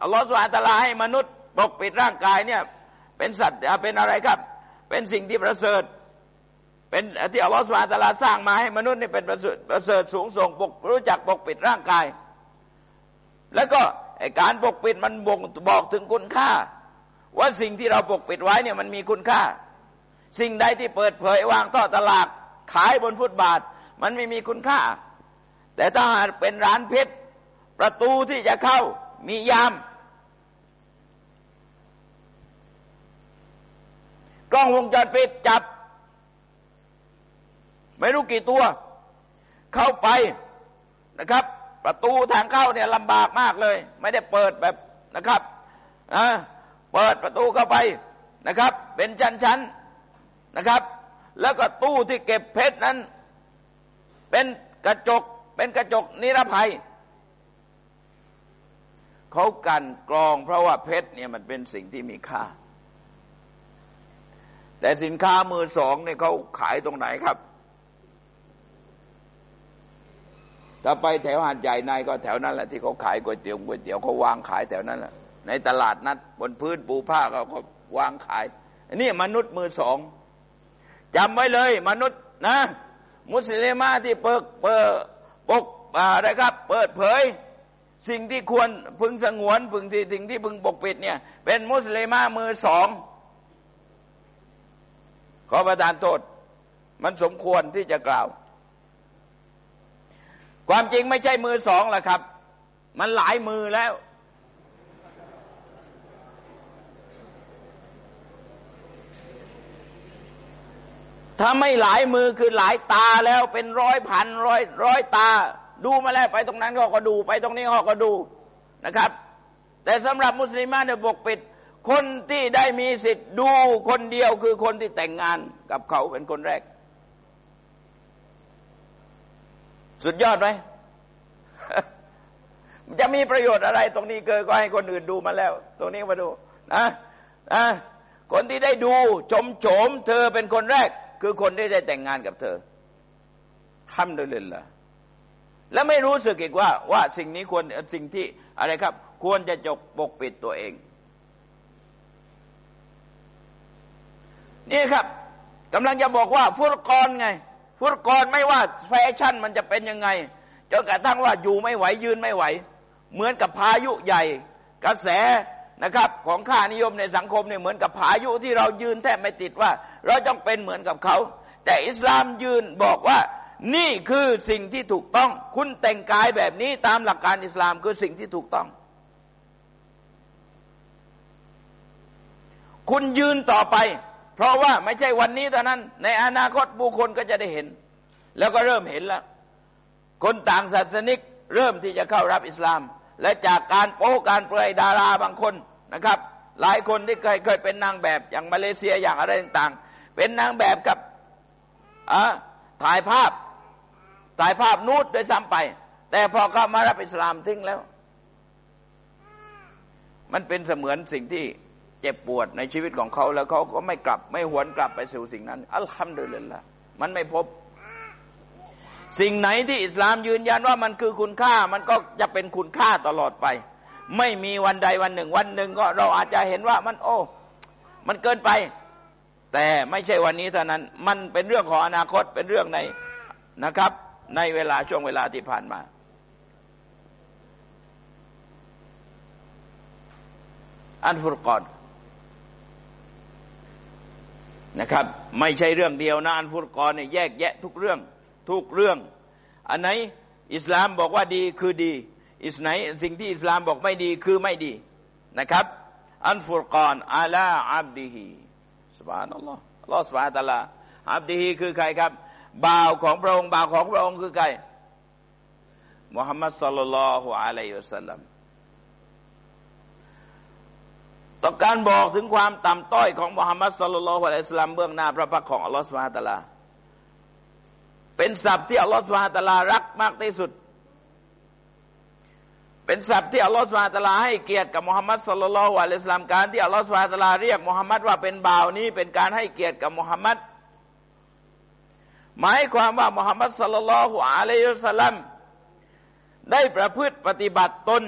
อัลลอฮฺสุลตาลาให้มนุษย์ปกปิดร่างกายเนี่ย เป็นสัตว์เป็นอะไรครับ เป็นสิ่งที่ประเสริฐ เป็นที่อัลลอฮฺสุบานตะลาสร้างมาให้มนุษย์นี่เป็นประเสริฐสูงส่งปกรู้จักปกปิดร่างกาย แล้วก็การปกปิดมันบ่งบอกถึงคุณค่า ว่าสิ่งที่เราปกปิดไว้เนี่ยมันมีคุณค่า สิ่งใดที่เปิดเผยวางท่อตลาดขายบนฟุตบาท มันไม่มีคุณค่า แต่ถ้าหากเป็นร้านเพชรประตูที่จะเข้ามียาม กล้องวงจรปิดจับ ไม่รู้กี่ตัว เข้าไปนะครับ ประตูทางเข้าเนี่ยลำบากมากเลย ไม่ได้เปิดแบบนะครับนะเปิดประตูเข้าไปนะครับ เป็นชั้นๆนะครับ แล้วก็ตู้ที่เก็บเพชรนั้น เป็นกระจก เป็นกระจกนิรภัย เขากันกรองเพราะว่าเพชรเนี่ยมันเป็นสิ่งที่มีค่า แต่สินค้ามือสองเนี่ยเขาขายตรงไหนครับถ้าไปแถวหาดใหญ่ในก็แถวนั้นแหละที่เขาขายก๋วยเตี๋ยวก๋วยเตี๋ยวเขาวางขายแถวนั้นแหละในตลาดนัดบนพื้นปูผ้าเขาก็วางขายอันนี้มนุษย์มือสองจำไว้เลย มนุษย์นะ มุสลิมาที่เปิดเปิด ปกอะไรครับ เปิดเผย สิ่งที่ควรพึงสงวนพึงที่สิ่งที่พึงปกปิดเนี่ย เป็นมุสลิมามือสองขอประทานโทษ มันสมควรที่จะกล่าว ความจริงไม่ใช่มือสองละครับ มันหลายมือแล้ว ถ้าไม่หลายมือคือหลายตาแล้วเป็นร้อยพันร้อยร้อยตา ดูมาแล้วไปตรงนั้นเขาก็ดู ไปตรงนี้เขาก็ดูนะครับ แต่สำหรับมุสลิมเนี่ยบกปิด คนที่ได้มีสิทธิ์ดูคนเดียวคือคนที่แต่งงานกับเขาเป็นคนแรก สุดยอดไหมจะมีประโยชน์อะไร ตรงนี้เกิดก็ให้คนอื่นดูมาแล้ว ตรงนี้มาดูนะนะคนที่ได้ดูชมโฉมเธอเป็นคนแรก คือคนที่ได้แต่งงานกับเธอทำโดยเล่นละแล้วไม่รู้สึกอีกว่าว่าสิ่งนี้ควรสิ่งที่อะไรครับ ควรจะจกปกปิดตัวเอง นี่ครับกำลังจะบอกว่า ฟุรกรไง ฟุตกรไม่ว่าแฟชั่นมันจะเป็นยังไงจนกระทั่งว่าอยู่ไม่ไหวยืนไม่ไหว เหมือนกับพายุใหญ่ กระแส นะครับของค่านิยมในสังคมเนี่ยเหมือนกับพายุที่เรายืนแทบไม่ติดว่า เราต้องเป็นเหมือนกับเขา แต่อิสลามยืนบอกว่า นี่คือสิ่งที่ถูกต้อง คุณแต่งกายแบบนี้ตามหลักการอิสลามคือสิ่งที่ถูกต้อง คุณยืนต่อไป เพราะว่าไม่ใช่วันนี้เท่านั้น ในอนาคตบุคคลก็จะได้เห็น แล้วก็เริ่มเห็นแล้ว คนต่างศาสนิกเริ่มที่จะเข้ารับอิสลามและจากการโป้การเปลือยดาราบางคน นะครับ หลายคนที่เคยเคยเป็นนางแบบอย่างมาเลเซียอย่างอะไรต่างๆ เป็นนางแบบกับถ่ายภาพถ่ายภาพนูดโดยซ้ำไป แต่พอเข้ามารับอิสลามทิ้งแล้ว มันเป็นเสมือนสิ่งที่เจ็บปวดในชีวิตของเขาแล้วเขาก็ไม่กลับไม่หวนกลับไปสู่สิ่งนั้น อัลฮัมดุลิลละมันไม่พบ สิ่งไหนที่อิสลามยืนยันว่ามันคือคุณค่า มันก็จะเป็นคุณค่าตลอดไป ไม่มีวันใดวันหนึ่ง วันหนึ่งก็เราอาจจะเห็นว่ามันโอ้ มันเกินไป แต่ไม่ใช่วันนี้เท่านั้น มันเป็นเรื่องของอนาคตเป็นเรื่องในนะครับ ในเวลาช่วงเวลาที่ผ่านมาอันฟุรกอนนะครับ ไม่ใช่เรื่องเดียวนะอันฟุรกรเนี่ยแยกแยะทุกเรื่องทุกเรื่อง อันไหน อิสลามบอกว่าดีคือดี อิสไหนสิ่งที่อิสลามบอกไม่ดีคือไม่ดีนะครับ อันฟุรกานอาลาอับดีฮีสุบานอัลลอฮ์อัลลอฮ์สบานตะลาอับดีฮีคือใครครับบ่าวของพระองค์บ่าวของพระองค์คือใครมุฮัมมัดสุลลัลลอฮุอะลัยฮิวสัลลัมต้องการบอกถึงความต่ำต้อยของมุฮัมมัดสุลลัลลอฮุอะลัยฮิวสัลลัมเบื้องหน้าพระพักตร์ของอัลลอฮฺสุบฮาตะลา เป็นศัพท์ที่อัลลอฮฺสุบฮาตะลารักมากที่สุด เป็นศัพท์ที่อัลลอฮฺสุบฮาตะลาให้เกียรติกับมุฮัมมัดสุลลัลลอฮุอะลัยฮิวสัลลัมการที่อัลลอฮฺสุบฮาตะลาเรียกมุฮัมมัดว่าเป็นบ่าวนี้เป็นการให้เกียรติกับมุฮัมมัดหมายความว่ามุฮัมมัดสุลลัลฮุอะลัยฮิสลลัมได้ประพฤติปฏิบัติตน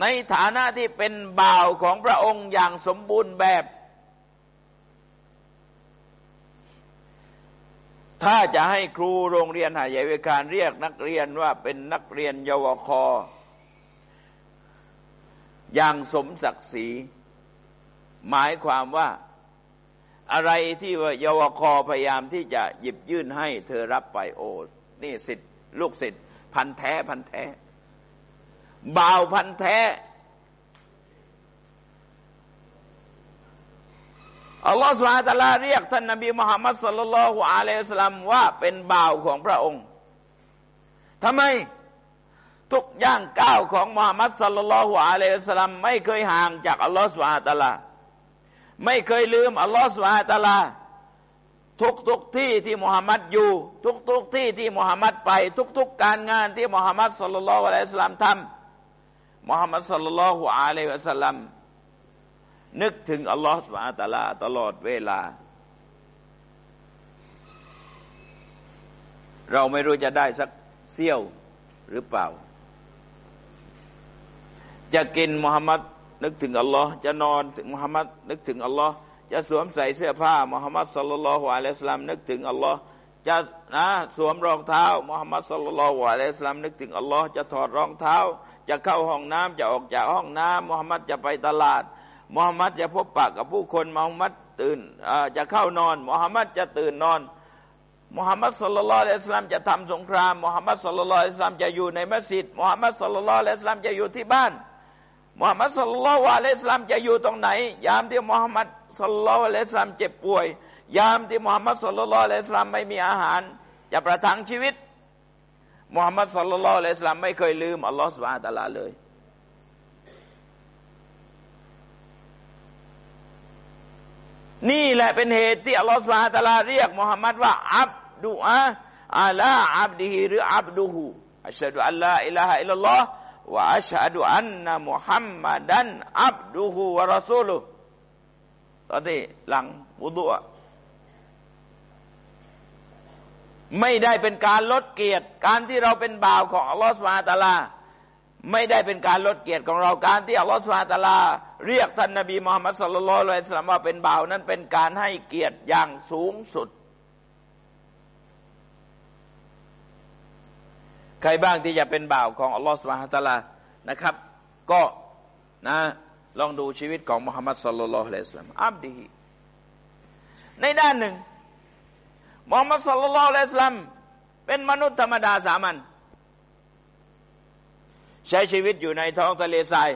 ในฐานะที่เป็นบ่าวของพระองค์อย่างสมบูรณ์แบบ ถ้าจะให้ครูโรงเรียนหายายวิการเรียกนักเรียนว่าเป็นนักเรียนเยาวคอ อย่างสมศักดิ์ศรี หมายความว่าอะไรที่ว่าเยาวคอพยายามที่จะหยิบยื่นให้เธอรับไปโอ้นี่สิทธิ์ลูกศิษย์พันแท้พันแท้บ่าวพันแท้ อัลลอฮฺสุบฮาตะลาเรียกท่านนบีมุฮัมมัดสุลลัลฮุอะลัยฮิสลามว่าเป็นบ่าวของพระองค์ทำไม ทุกย่างก้าวของมุฮัมมัดสุลลัลฮุอะลัยฮิสลามไม่เคยห่างจากอัลลอฮฺสุบฮาตะลาไม่เคยลืมอัลลอฮฺสุบฮาตะลาทุกทุกที่ที่มุฮัมมัดอยู่ ทุกทุกที่ที่มุฮัมมัดไป ทุกทุกการงานที่มุฮัมมัดสุลลัลอะลัยฮิสลามทำมุฮัมมัดสัลลัลลอฮุอะลัยฮิสลลัมนึกถึงอัลลอฮฺสุบฮานตะลาตลอดเวลา เราไม่รู้จะได้สักเสี้ยวหรือเปล่า จะกินมุฮัมมัดนึกถึงอัลลอฮ์จะนอนถึงมุฮัมมัดนึกถึงอัลลอฮ์จะสวมใส่เสื้อผ้ามุฮัมมัดสัลลัลลอฮุอะลัยฮิสลามนึกถึงอัลลอฮ์จะนะสวมรองเท้ามุฮัมมัดสัลลัลลอฮุอะลัยฮิสลามนึกถึงอัลลอฮ์จะถอดรองเท้า จะเข้าห้องน้ำจะออกจากห้องน้ำมุฮัมมัดจะไปตลาดมุฮัมมัดจะพบปะกับผู้คนมุฮัมมัดตื่นจะเข้านอนมุฮัมมัดจะตื่นนอนมุฮัมมัดสุลลัลละอิสลามจะทำสงครามมุฮัมมัดสุลลัลละอิสลามจะอยู่ในมัสยิดมุฮัมมัดสุลลัลละอิสลามจะอยู่ที่บ้าน มุฮัมมัดสุลลัลละอิสลามจะอยู่ตรงไหน ยามที่มุฮัมมัดสุลลัลละอิสลามเจ็บป่วย ยามที่มุฮัมมัดสุลลัลละอิสลามไม่มีอาหาร จะประทังชีวิตมุฮัมมัดสุลลัลละอิสลามไม่เคยลืมอัลลอฮฺสุบฮานตะลาเลยนี่แหละเป็นเหตุที่อัลลอฮฺสุบฮานตะลาเรียกมุฮัมมัดว่าอับดุอะอัลาอับดีฮิหรืออับดุฮูอัชฮะดุอัลลอฮฺอิลาฮะอิลลัลลอฮ์ ว่าอัชฮะดุอันนะมุฮัมมัดันอับดุฮูวะรอซูลุตอนนี้หลังวุดุไม่ได้เป็นการลดเกียรติ การที่เราเป็นบ่าวของอัลลอฮฺสุบฮาตาลา ไม่ได้เป็นการลดเกียรติของเราการที่อัลลอฮฺสุบฮาตาลา เรียกท่านนบีมุฮัมมัดสุลลัลลอฮฺสลามว่าเป็นบ่าวนั้นเป็นการให้เกียรติอย่างสูงสุด ใครบ้างที่จะเป็นบ่าวของอัลลอฮฺสุบฮาตาลานะครับ ก็นะลองดูชีวิตของมุฮัมมัดสุลลัลลอฮฺสลามอับดีในด้านหนึ่งมุฮัมมัดสุลลัลละอิสลามเป็นมนุษย์ธรรมดาสามัญใช้ชีวิตอยู่ในท้องทะเลทราย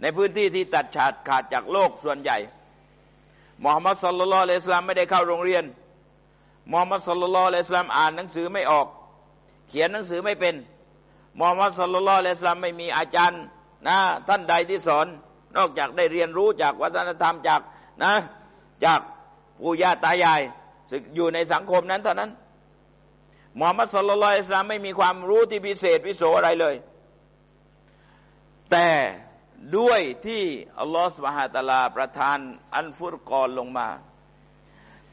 ในพื้นที่ที่ตัดขาดขาดจากโลกส่วนใหญ่มุฮัมมัดสุลลัลละอิสลามไม่ได้เข้าโรงเรียนมุฮัมมัดสุลลัลละอิสลามอ่านหนังสือไม่ออก เขียนหนังสือไม่เป็นมุฮัมมัดสุลลัลละสลามไม่มีอาจารย์นะท่านใดที่สอน นอกจากได้เรียนรู้จากวัฒนธรรมจากนะจากปู่ย่าตายายอยู่ในสังคมนั้นเท่านั้นมุฮัมมัดสุลลัลอิสลามไม่มีความรู้ที่พิเศษวิโสอะไรเลย แต่ด้วยที่อัลลอฮฺสุบฮาตะลาประทานอันฟุรกรลงมา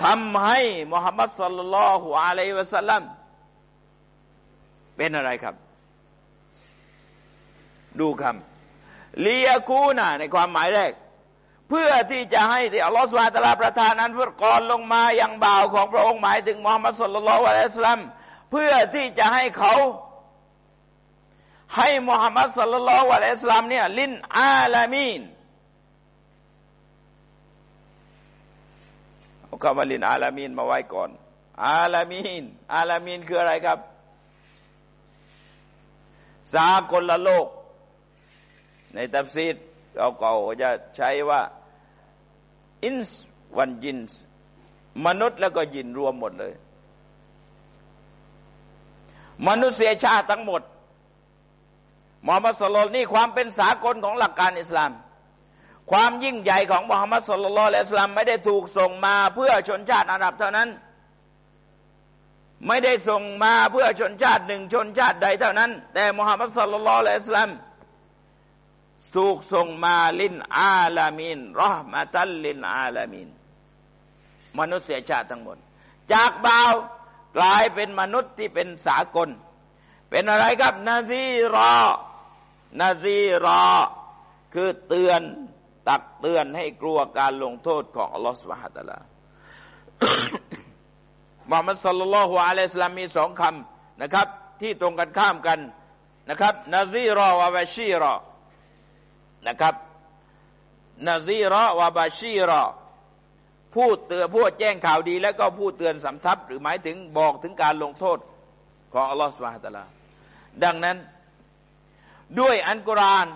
ทำให้มุฮัมมัดสุลลัลลอฮุอะลัยวะสัลลัม เป็นอะไรครับ ดูคำเลียกูนาในความหมายแรก เพื่อที่จะให้ที่อัลลอฮฺสุบฮาตลาประทานอันฟุตกรลงมาอย่างบ่าวของพระองค์หมายถึงมุฮัมมัดสุลลัลวะลัยสลัมเพื่อที่จะให้เขา ให้มุฮัมมัดสุลลัลวะลัยสลัมเนี่ยลินعالمين เอาคำว่า للعالمين มาไว้ก่อน عالمين عالمين คืออะไรครับ สากลละโลก ในตัฟซีรเก่าๆจะใช้ว่า إنس والجنมนุษย์แล้วก็ยินรวมหมดเลย มนุษยชาติทั้งหมดมฮัมมัดสุลลนี่ความเป็นสากลของหลักการอิสลาม ความยิ่งใหญ่ของมฮัมมัดสุลลัลและอิสลามไม่ได้ถูกส่งมาเพื่อชนชาติอาหรับเท่านั้น ไม่ได้ส่งมาเพื่อชนชาติหนึ่งชนชาติใดเท่านั้น แต่มฮัมมัดสุลลัลและอิสลามถูกส่งมาลินอาลามินรอมาตัลลินอาลามิน มนุษยชาติทั้งหมด จากบ่าวกลายเป็นมนุษย์ที่เป็นสากล เป็นอะไรครับ นาซีรอ นาซีรอ คือเตือนตักเตือนให้กลัวการลงโทษของอัลลอฮฺสุบฮฺตะลา มุฮัมมัดสัลลัลลอฮุอะลัยฮิสลามมีสองคำนะครับ ที่ตรงกันข้ามกันนะครับนาซีรอวะบาชีรอนะครับนาซีรอวะบาชีรอพูดเตือนพูดแจ้งข่าวดี แล้วก็พูดเตือนสำทับ หรือหมายถึงบอกถึงการลงโทษของอัลลอฮฺสุบฮฺตะลาดังนั้นด้วยอันกุราน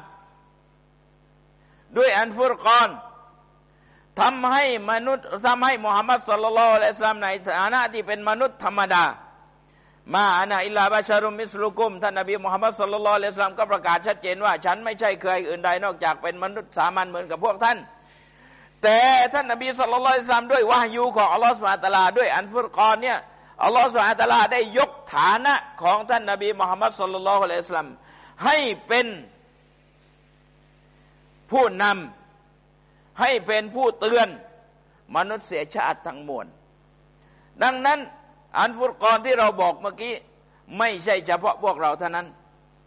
ด้วยอันฟุรกอน ทำให้มนุษย์ทำให้มุฮัมมัดสุลลัลละอิสลามในฐานะที่เป็นมนุษย์ธรรมดา มาอานาอิลลาบาชารุมิสลุกุมท่านนบีมุฮัมมัดสุลลัลละอิสลามก็ประกาศชัดเจนว่า ฉันไม่ใช่เคยอื่นใดนอกจากเป็นมนุษย์สามัญเหมือนกับพวกท่าน แต่ท่านนบีสุลต่านอิสลามด้วยวายูของอัลลอฮฺสุบฮฺตะลาด้วยอันฟุรกอนเนี่ยอัลลอฮฺสุบฮฺตะลาได้ยกฐานะของท่านนบีมุฮัมมัดสุลลัลและอิสลามให้เป็นผู้นำ ให้เป็นผู้เตือนมนุษยชาติทั้งมวล ดังนั้นอันฟุตกรที่เราบอกเมื่อกี้ ไม่ใช่เฉพาะพวกเราเท่านั้น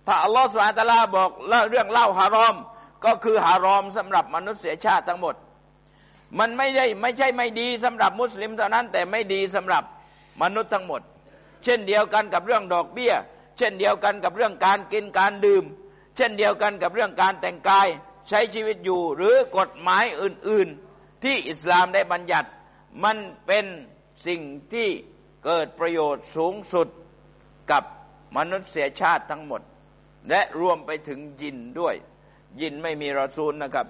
ถ้าอัลลอฮฺสุบาตะลาบอกเรื่องเล่าฮารอม ก็คือฮารอมสำหรับมนุษยชาติทั้งหมด มันไม่ใช่ไม่ใช่ไม่ดีสำหรับมุสลิมเท่านั้น แต่ไม่ดีสำหรับมนุษย์ทั้งหมด เช่นเดียวกันกับเรื่องดอกเบี้ย เช่นเดียวกันกับเรื่องการกินการดื่ม เช่นเดียวกันกับเรื่องการแต่งกาย ใช้ชีวิตอยู่ หรือกฎหมายอื่น ๆ ที่อิสลามได้บัญญัติ มันเป็นสิ่งที่เกิดประโยชน์สูงสุดกับมนุษยชาติทั้งหมด และรวมไปถึงยินด้วย ยินไม่มีรอซูลนะครับ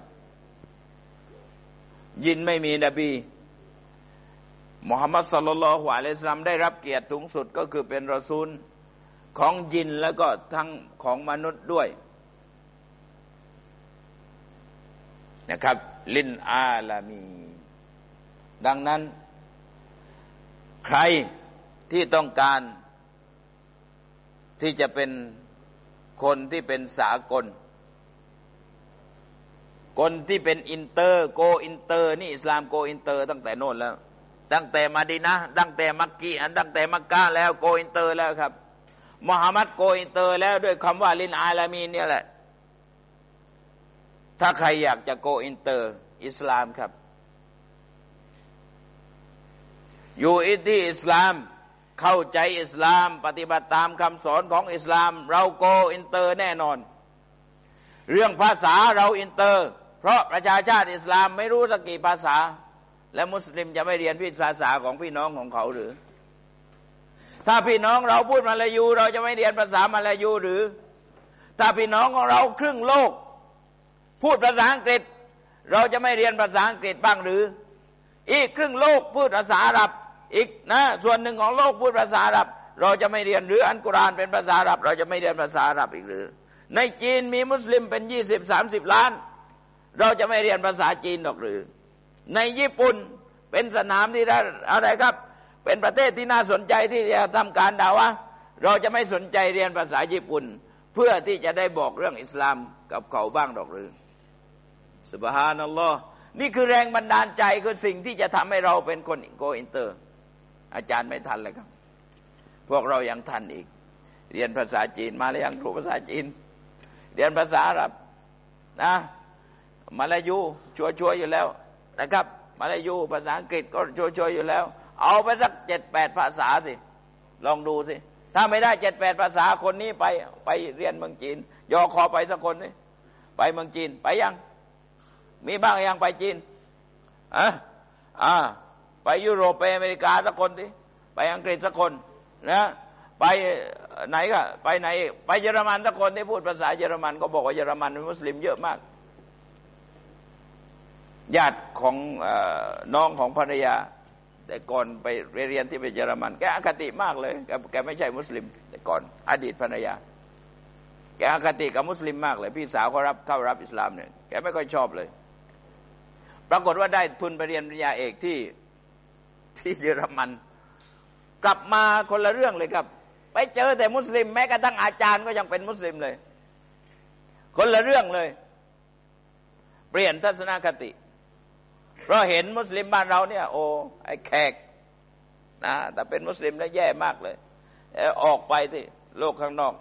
ยินไม่มีนบีมุฮัมมัดสุลลัลฮุอะลัยฮิสลามได้รับเกียรติสูงสุดก็คือเป็นรอซูลของยินแล้วก็ทั้งของมนุษย์ด้วย นะครับ ลินอาลามี ดังนั้น ใครที่ต้องการที่จะเป็นคนที่เป็นสากล คนที่เป็น inter go inter นี่อิสลาม go inter ตั้งแต่โน่นแล้ว ตั้งแต่มาดีนะตั้งแต่มักกีอันตั้งแต่มักกะแล้ว go inter แล้วครับมุฮัมมัด go inter แล้วด้วยคำว่า للعالمين เนี่ยแหละ ถ้าใครอยากจะ go inter อิสลามครับ อยู่อิที่อิสลาม เข้าใจอิสลาม ปฏิบัติตามคำสอนของอิสลาม เราโกอินเตอร์แน่นอน เรื่องภาษาเราอินเตอร์ เพราะประชาชาติอิสลามไม่รู้สักกี่ภาษา และมุสลิมจะไม่เรียนพิภาษาของพี่น้องของเขาหรือ ถ้าพี่น้องเราพูดมาลายู เราจะไม่เรียนภาษามาลายูหรือ ถ้าพี่น้องของเราครึ่งโลก พูดภาษาอังกฤษ เราจะไม่เรียนภาษาอังกฤษบ้างหรือ อีกครึ่งโลกพูดภาษาอาหรับ อีกนะ ส่วนหนึ่งของโลกพูดภาษาอาหรับ เราจะไม่เรียนหรืออันกุรานเป็นภาษาอาหรับ เราจะไม่เรียนภาษาอาหรับอีกหรือ ในจีนมีมุสลิมเป็นยี่สิบสามสิบล้าน เราจะไม่เรียนภาษาจีนหรอกหรือ ในญี่ปุ่นเป็นสนามที่อะไรครับ เป็นประเทศที่น่าสนใจที่จะทำการด่าวะเราจะไม่สนใจเรียนภาษาญี่ปุ่น เพื่อที่จะได้บอกเรื่องอิสลามกับเขาบ้างดอกหรือ سبحان اللهนี่คือแรงบันดาลใจคือสิ่งที่จะทำให้เราเป็นคนโกอินเตอร์ อาจารย์ไม่ทันเลยครับ พวกเรายังทันอีก เรียนภาษาจีนมาแล้วยังครูภาษาจีน เรียนภาษาอับนะมาลายูชัวร์ชัวร์อยู่แล้วนะครับมาลายูภาษาอังกฤษก็ชัวร์ชัวร์อยู่แล้ว เอาไปสักเจ็ดแปดภาษาสิ ลองดูสิ ถ้าไม่ได้เจ็ดแปดภาษาคนนี้ไปไปเรียนเมืองจีน ยอคอไปสักคนนี่ไปเมืองจีนไปยัง มีบ้างยังไปจีนอะอ่าไปยุโรปไปอเมริกาสักคนสิไปอังกฤษสักคนนะไปไหนก็ไปไหน ไปเยอรมันสักคนที่พูดภาษาเยอรมันก็บอกว่าเยอรมันเป็นมุสลิมเยอะมากญาติของอน้องของภรรยา แต่ก่อนไปเรียนที่ไปเยอรมัน แกอคติมากเลยแกแกไม่ใช่มุสลิม แต่ก่อนอดีตภรรยา แกอคติกับมุสลิมมากเลย พี่สาวเขารับเข้ารับอิสลามเนี่ยแกไม่ค่อยชอบเลย ปรากฏว่าได้ทุนไปเรียนปริญญาเอกที่ที่เยอรมัน กลับมาคนละเรื่องเลยครับ ไปเจอแต่มุสลิม แม้กระทั่งอาจารย์ก็ยังเป็นมุสลิมเลย คนละเรื่องเลย เปลี่ยนทัศนคติ เพราะเห็นมุสลิมบ้านเราเนี่ย โอ้ไอ้แขกนะแต่เป็นมุสลิมแล้วแย่มากเลยออกไปที่โลกข้างนอก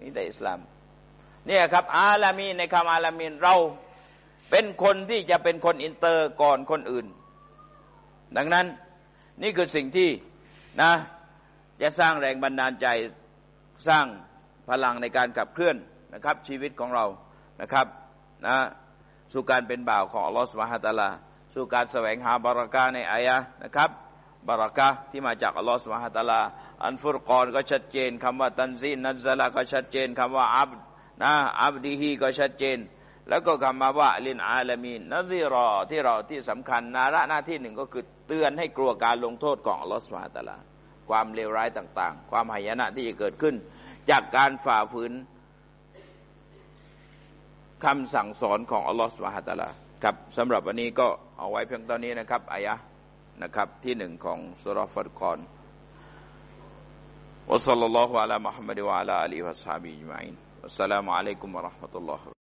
นี่แต่อิสลาม เนี่ยครับ عالمي ในคำ عالمين เรา เป็นคนที่จะเป็นคนอินเตอร์ก่อนคนอื่น ดังนั้นนี่คือสิ่งที่นะจะสร้างแรงบันดาลใจสร้างพลังในการขับเคลื่อนนะครับ ชีวิตของเรานะครับนะสู่การเป็นบ่าวของอัลลอฮฺสุบฮฺตะลา สู่การแสวงหาบารักาในอายะนะครับบารักาที่มาจากอัลลอฮฺสุบฮฺตะลา อันฟุรกอนก็ชัดเจนคำว่าตันซีนนัซลาก็ชัดเจนคำว่าอับนะอับดีฮีก็ชัดเจน แล้วก็คำมาว่าลินอาลามีนนัซีรอที่เราที่สำคัญนาระหน้าที่หนึ่งก็คือเตือนให้กลัวการลงโทษของอัลลอฮฺสุบฮฺตลาความเลวร้ายต่าง ๆ ความหายนะที่จะเกิดขึ้น จากการฝ่าฝืนคำสั่งสอนของอัลลอฮฺสุบฮฺตะลาครับสำหรับวันนี้ก็เอาไว้เพียงตอนนี้นะครับอายะนะครับที่หนึ่งของสุรฟัดคอนวะสัลลัลลอฮุอะลามุฮัมมัดวะอะลาอาลีวะซฮาบิจมัยน์วัสสลามุอะลัยกุมวะราะห์มะตุลลอฮ์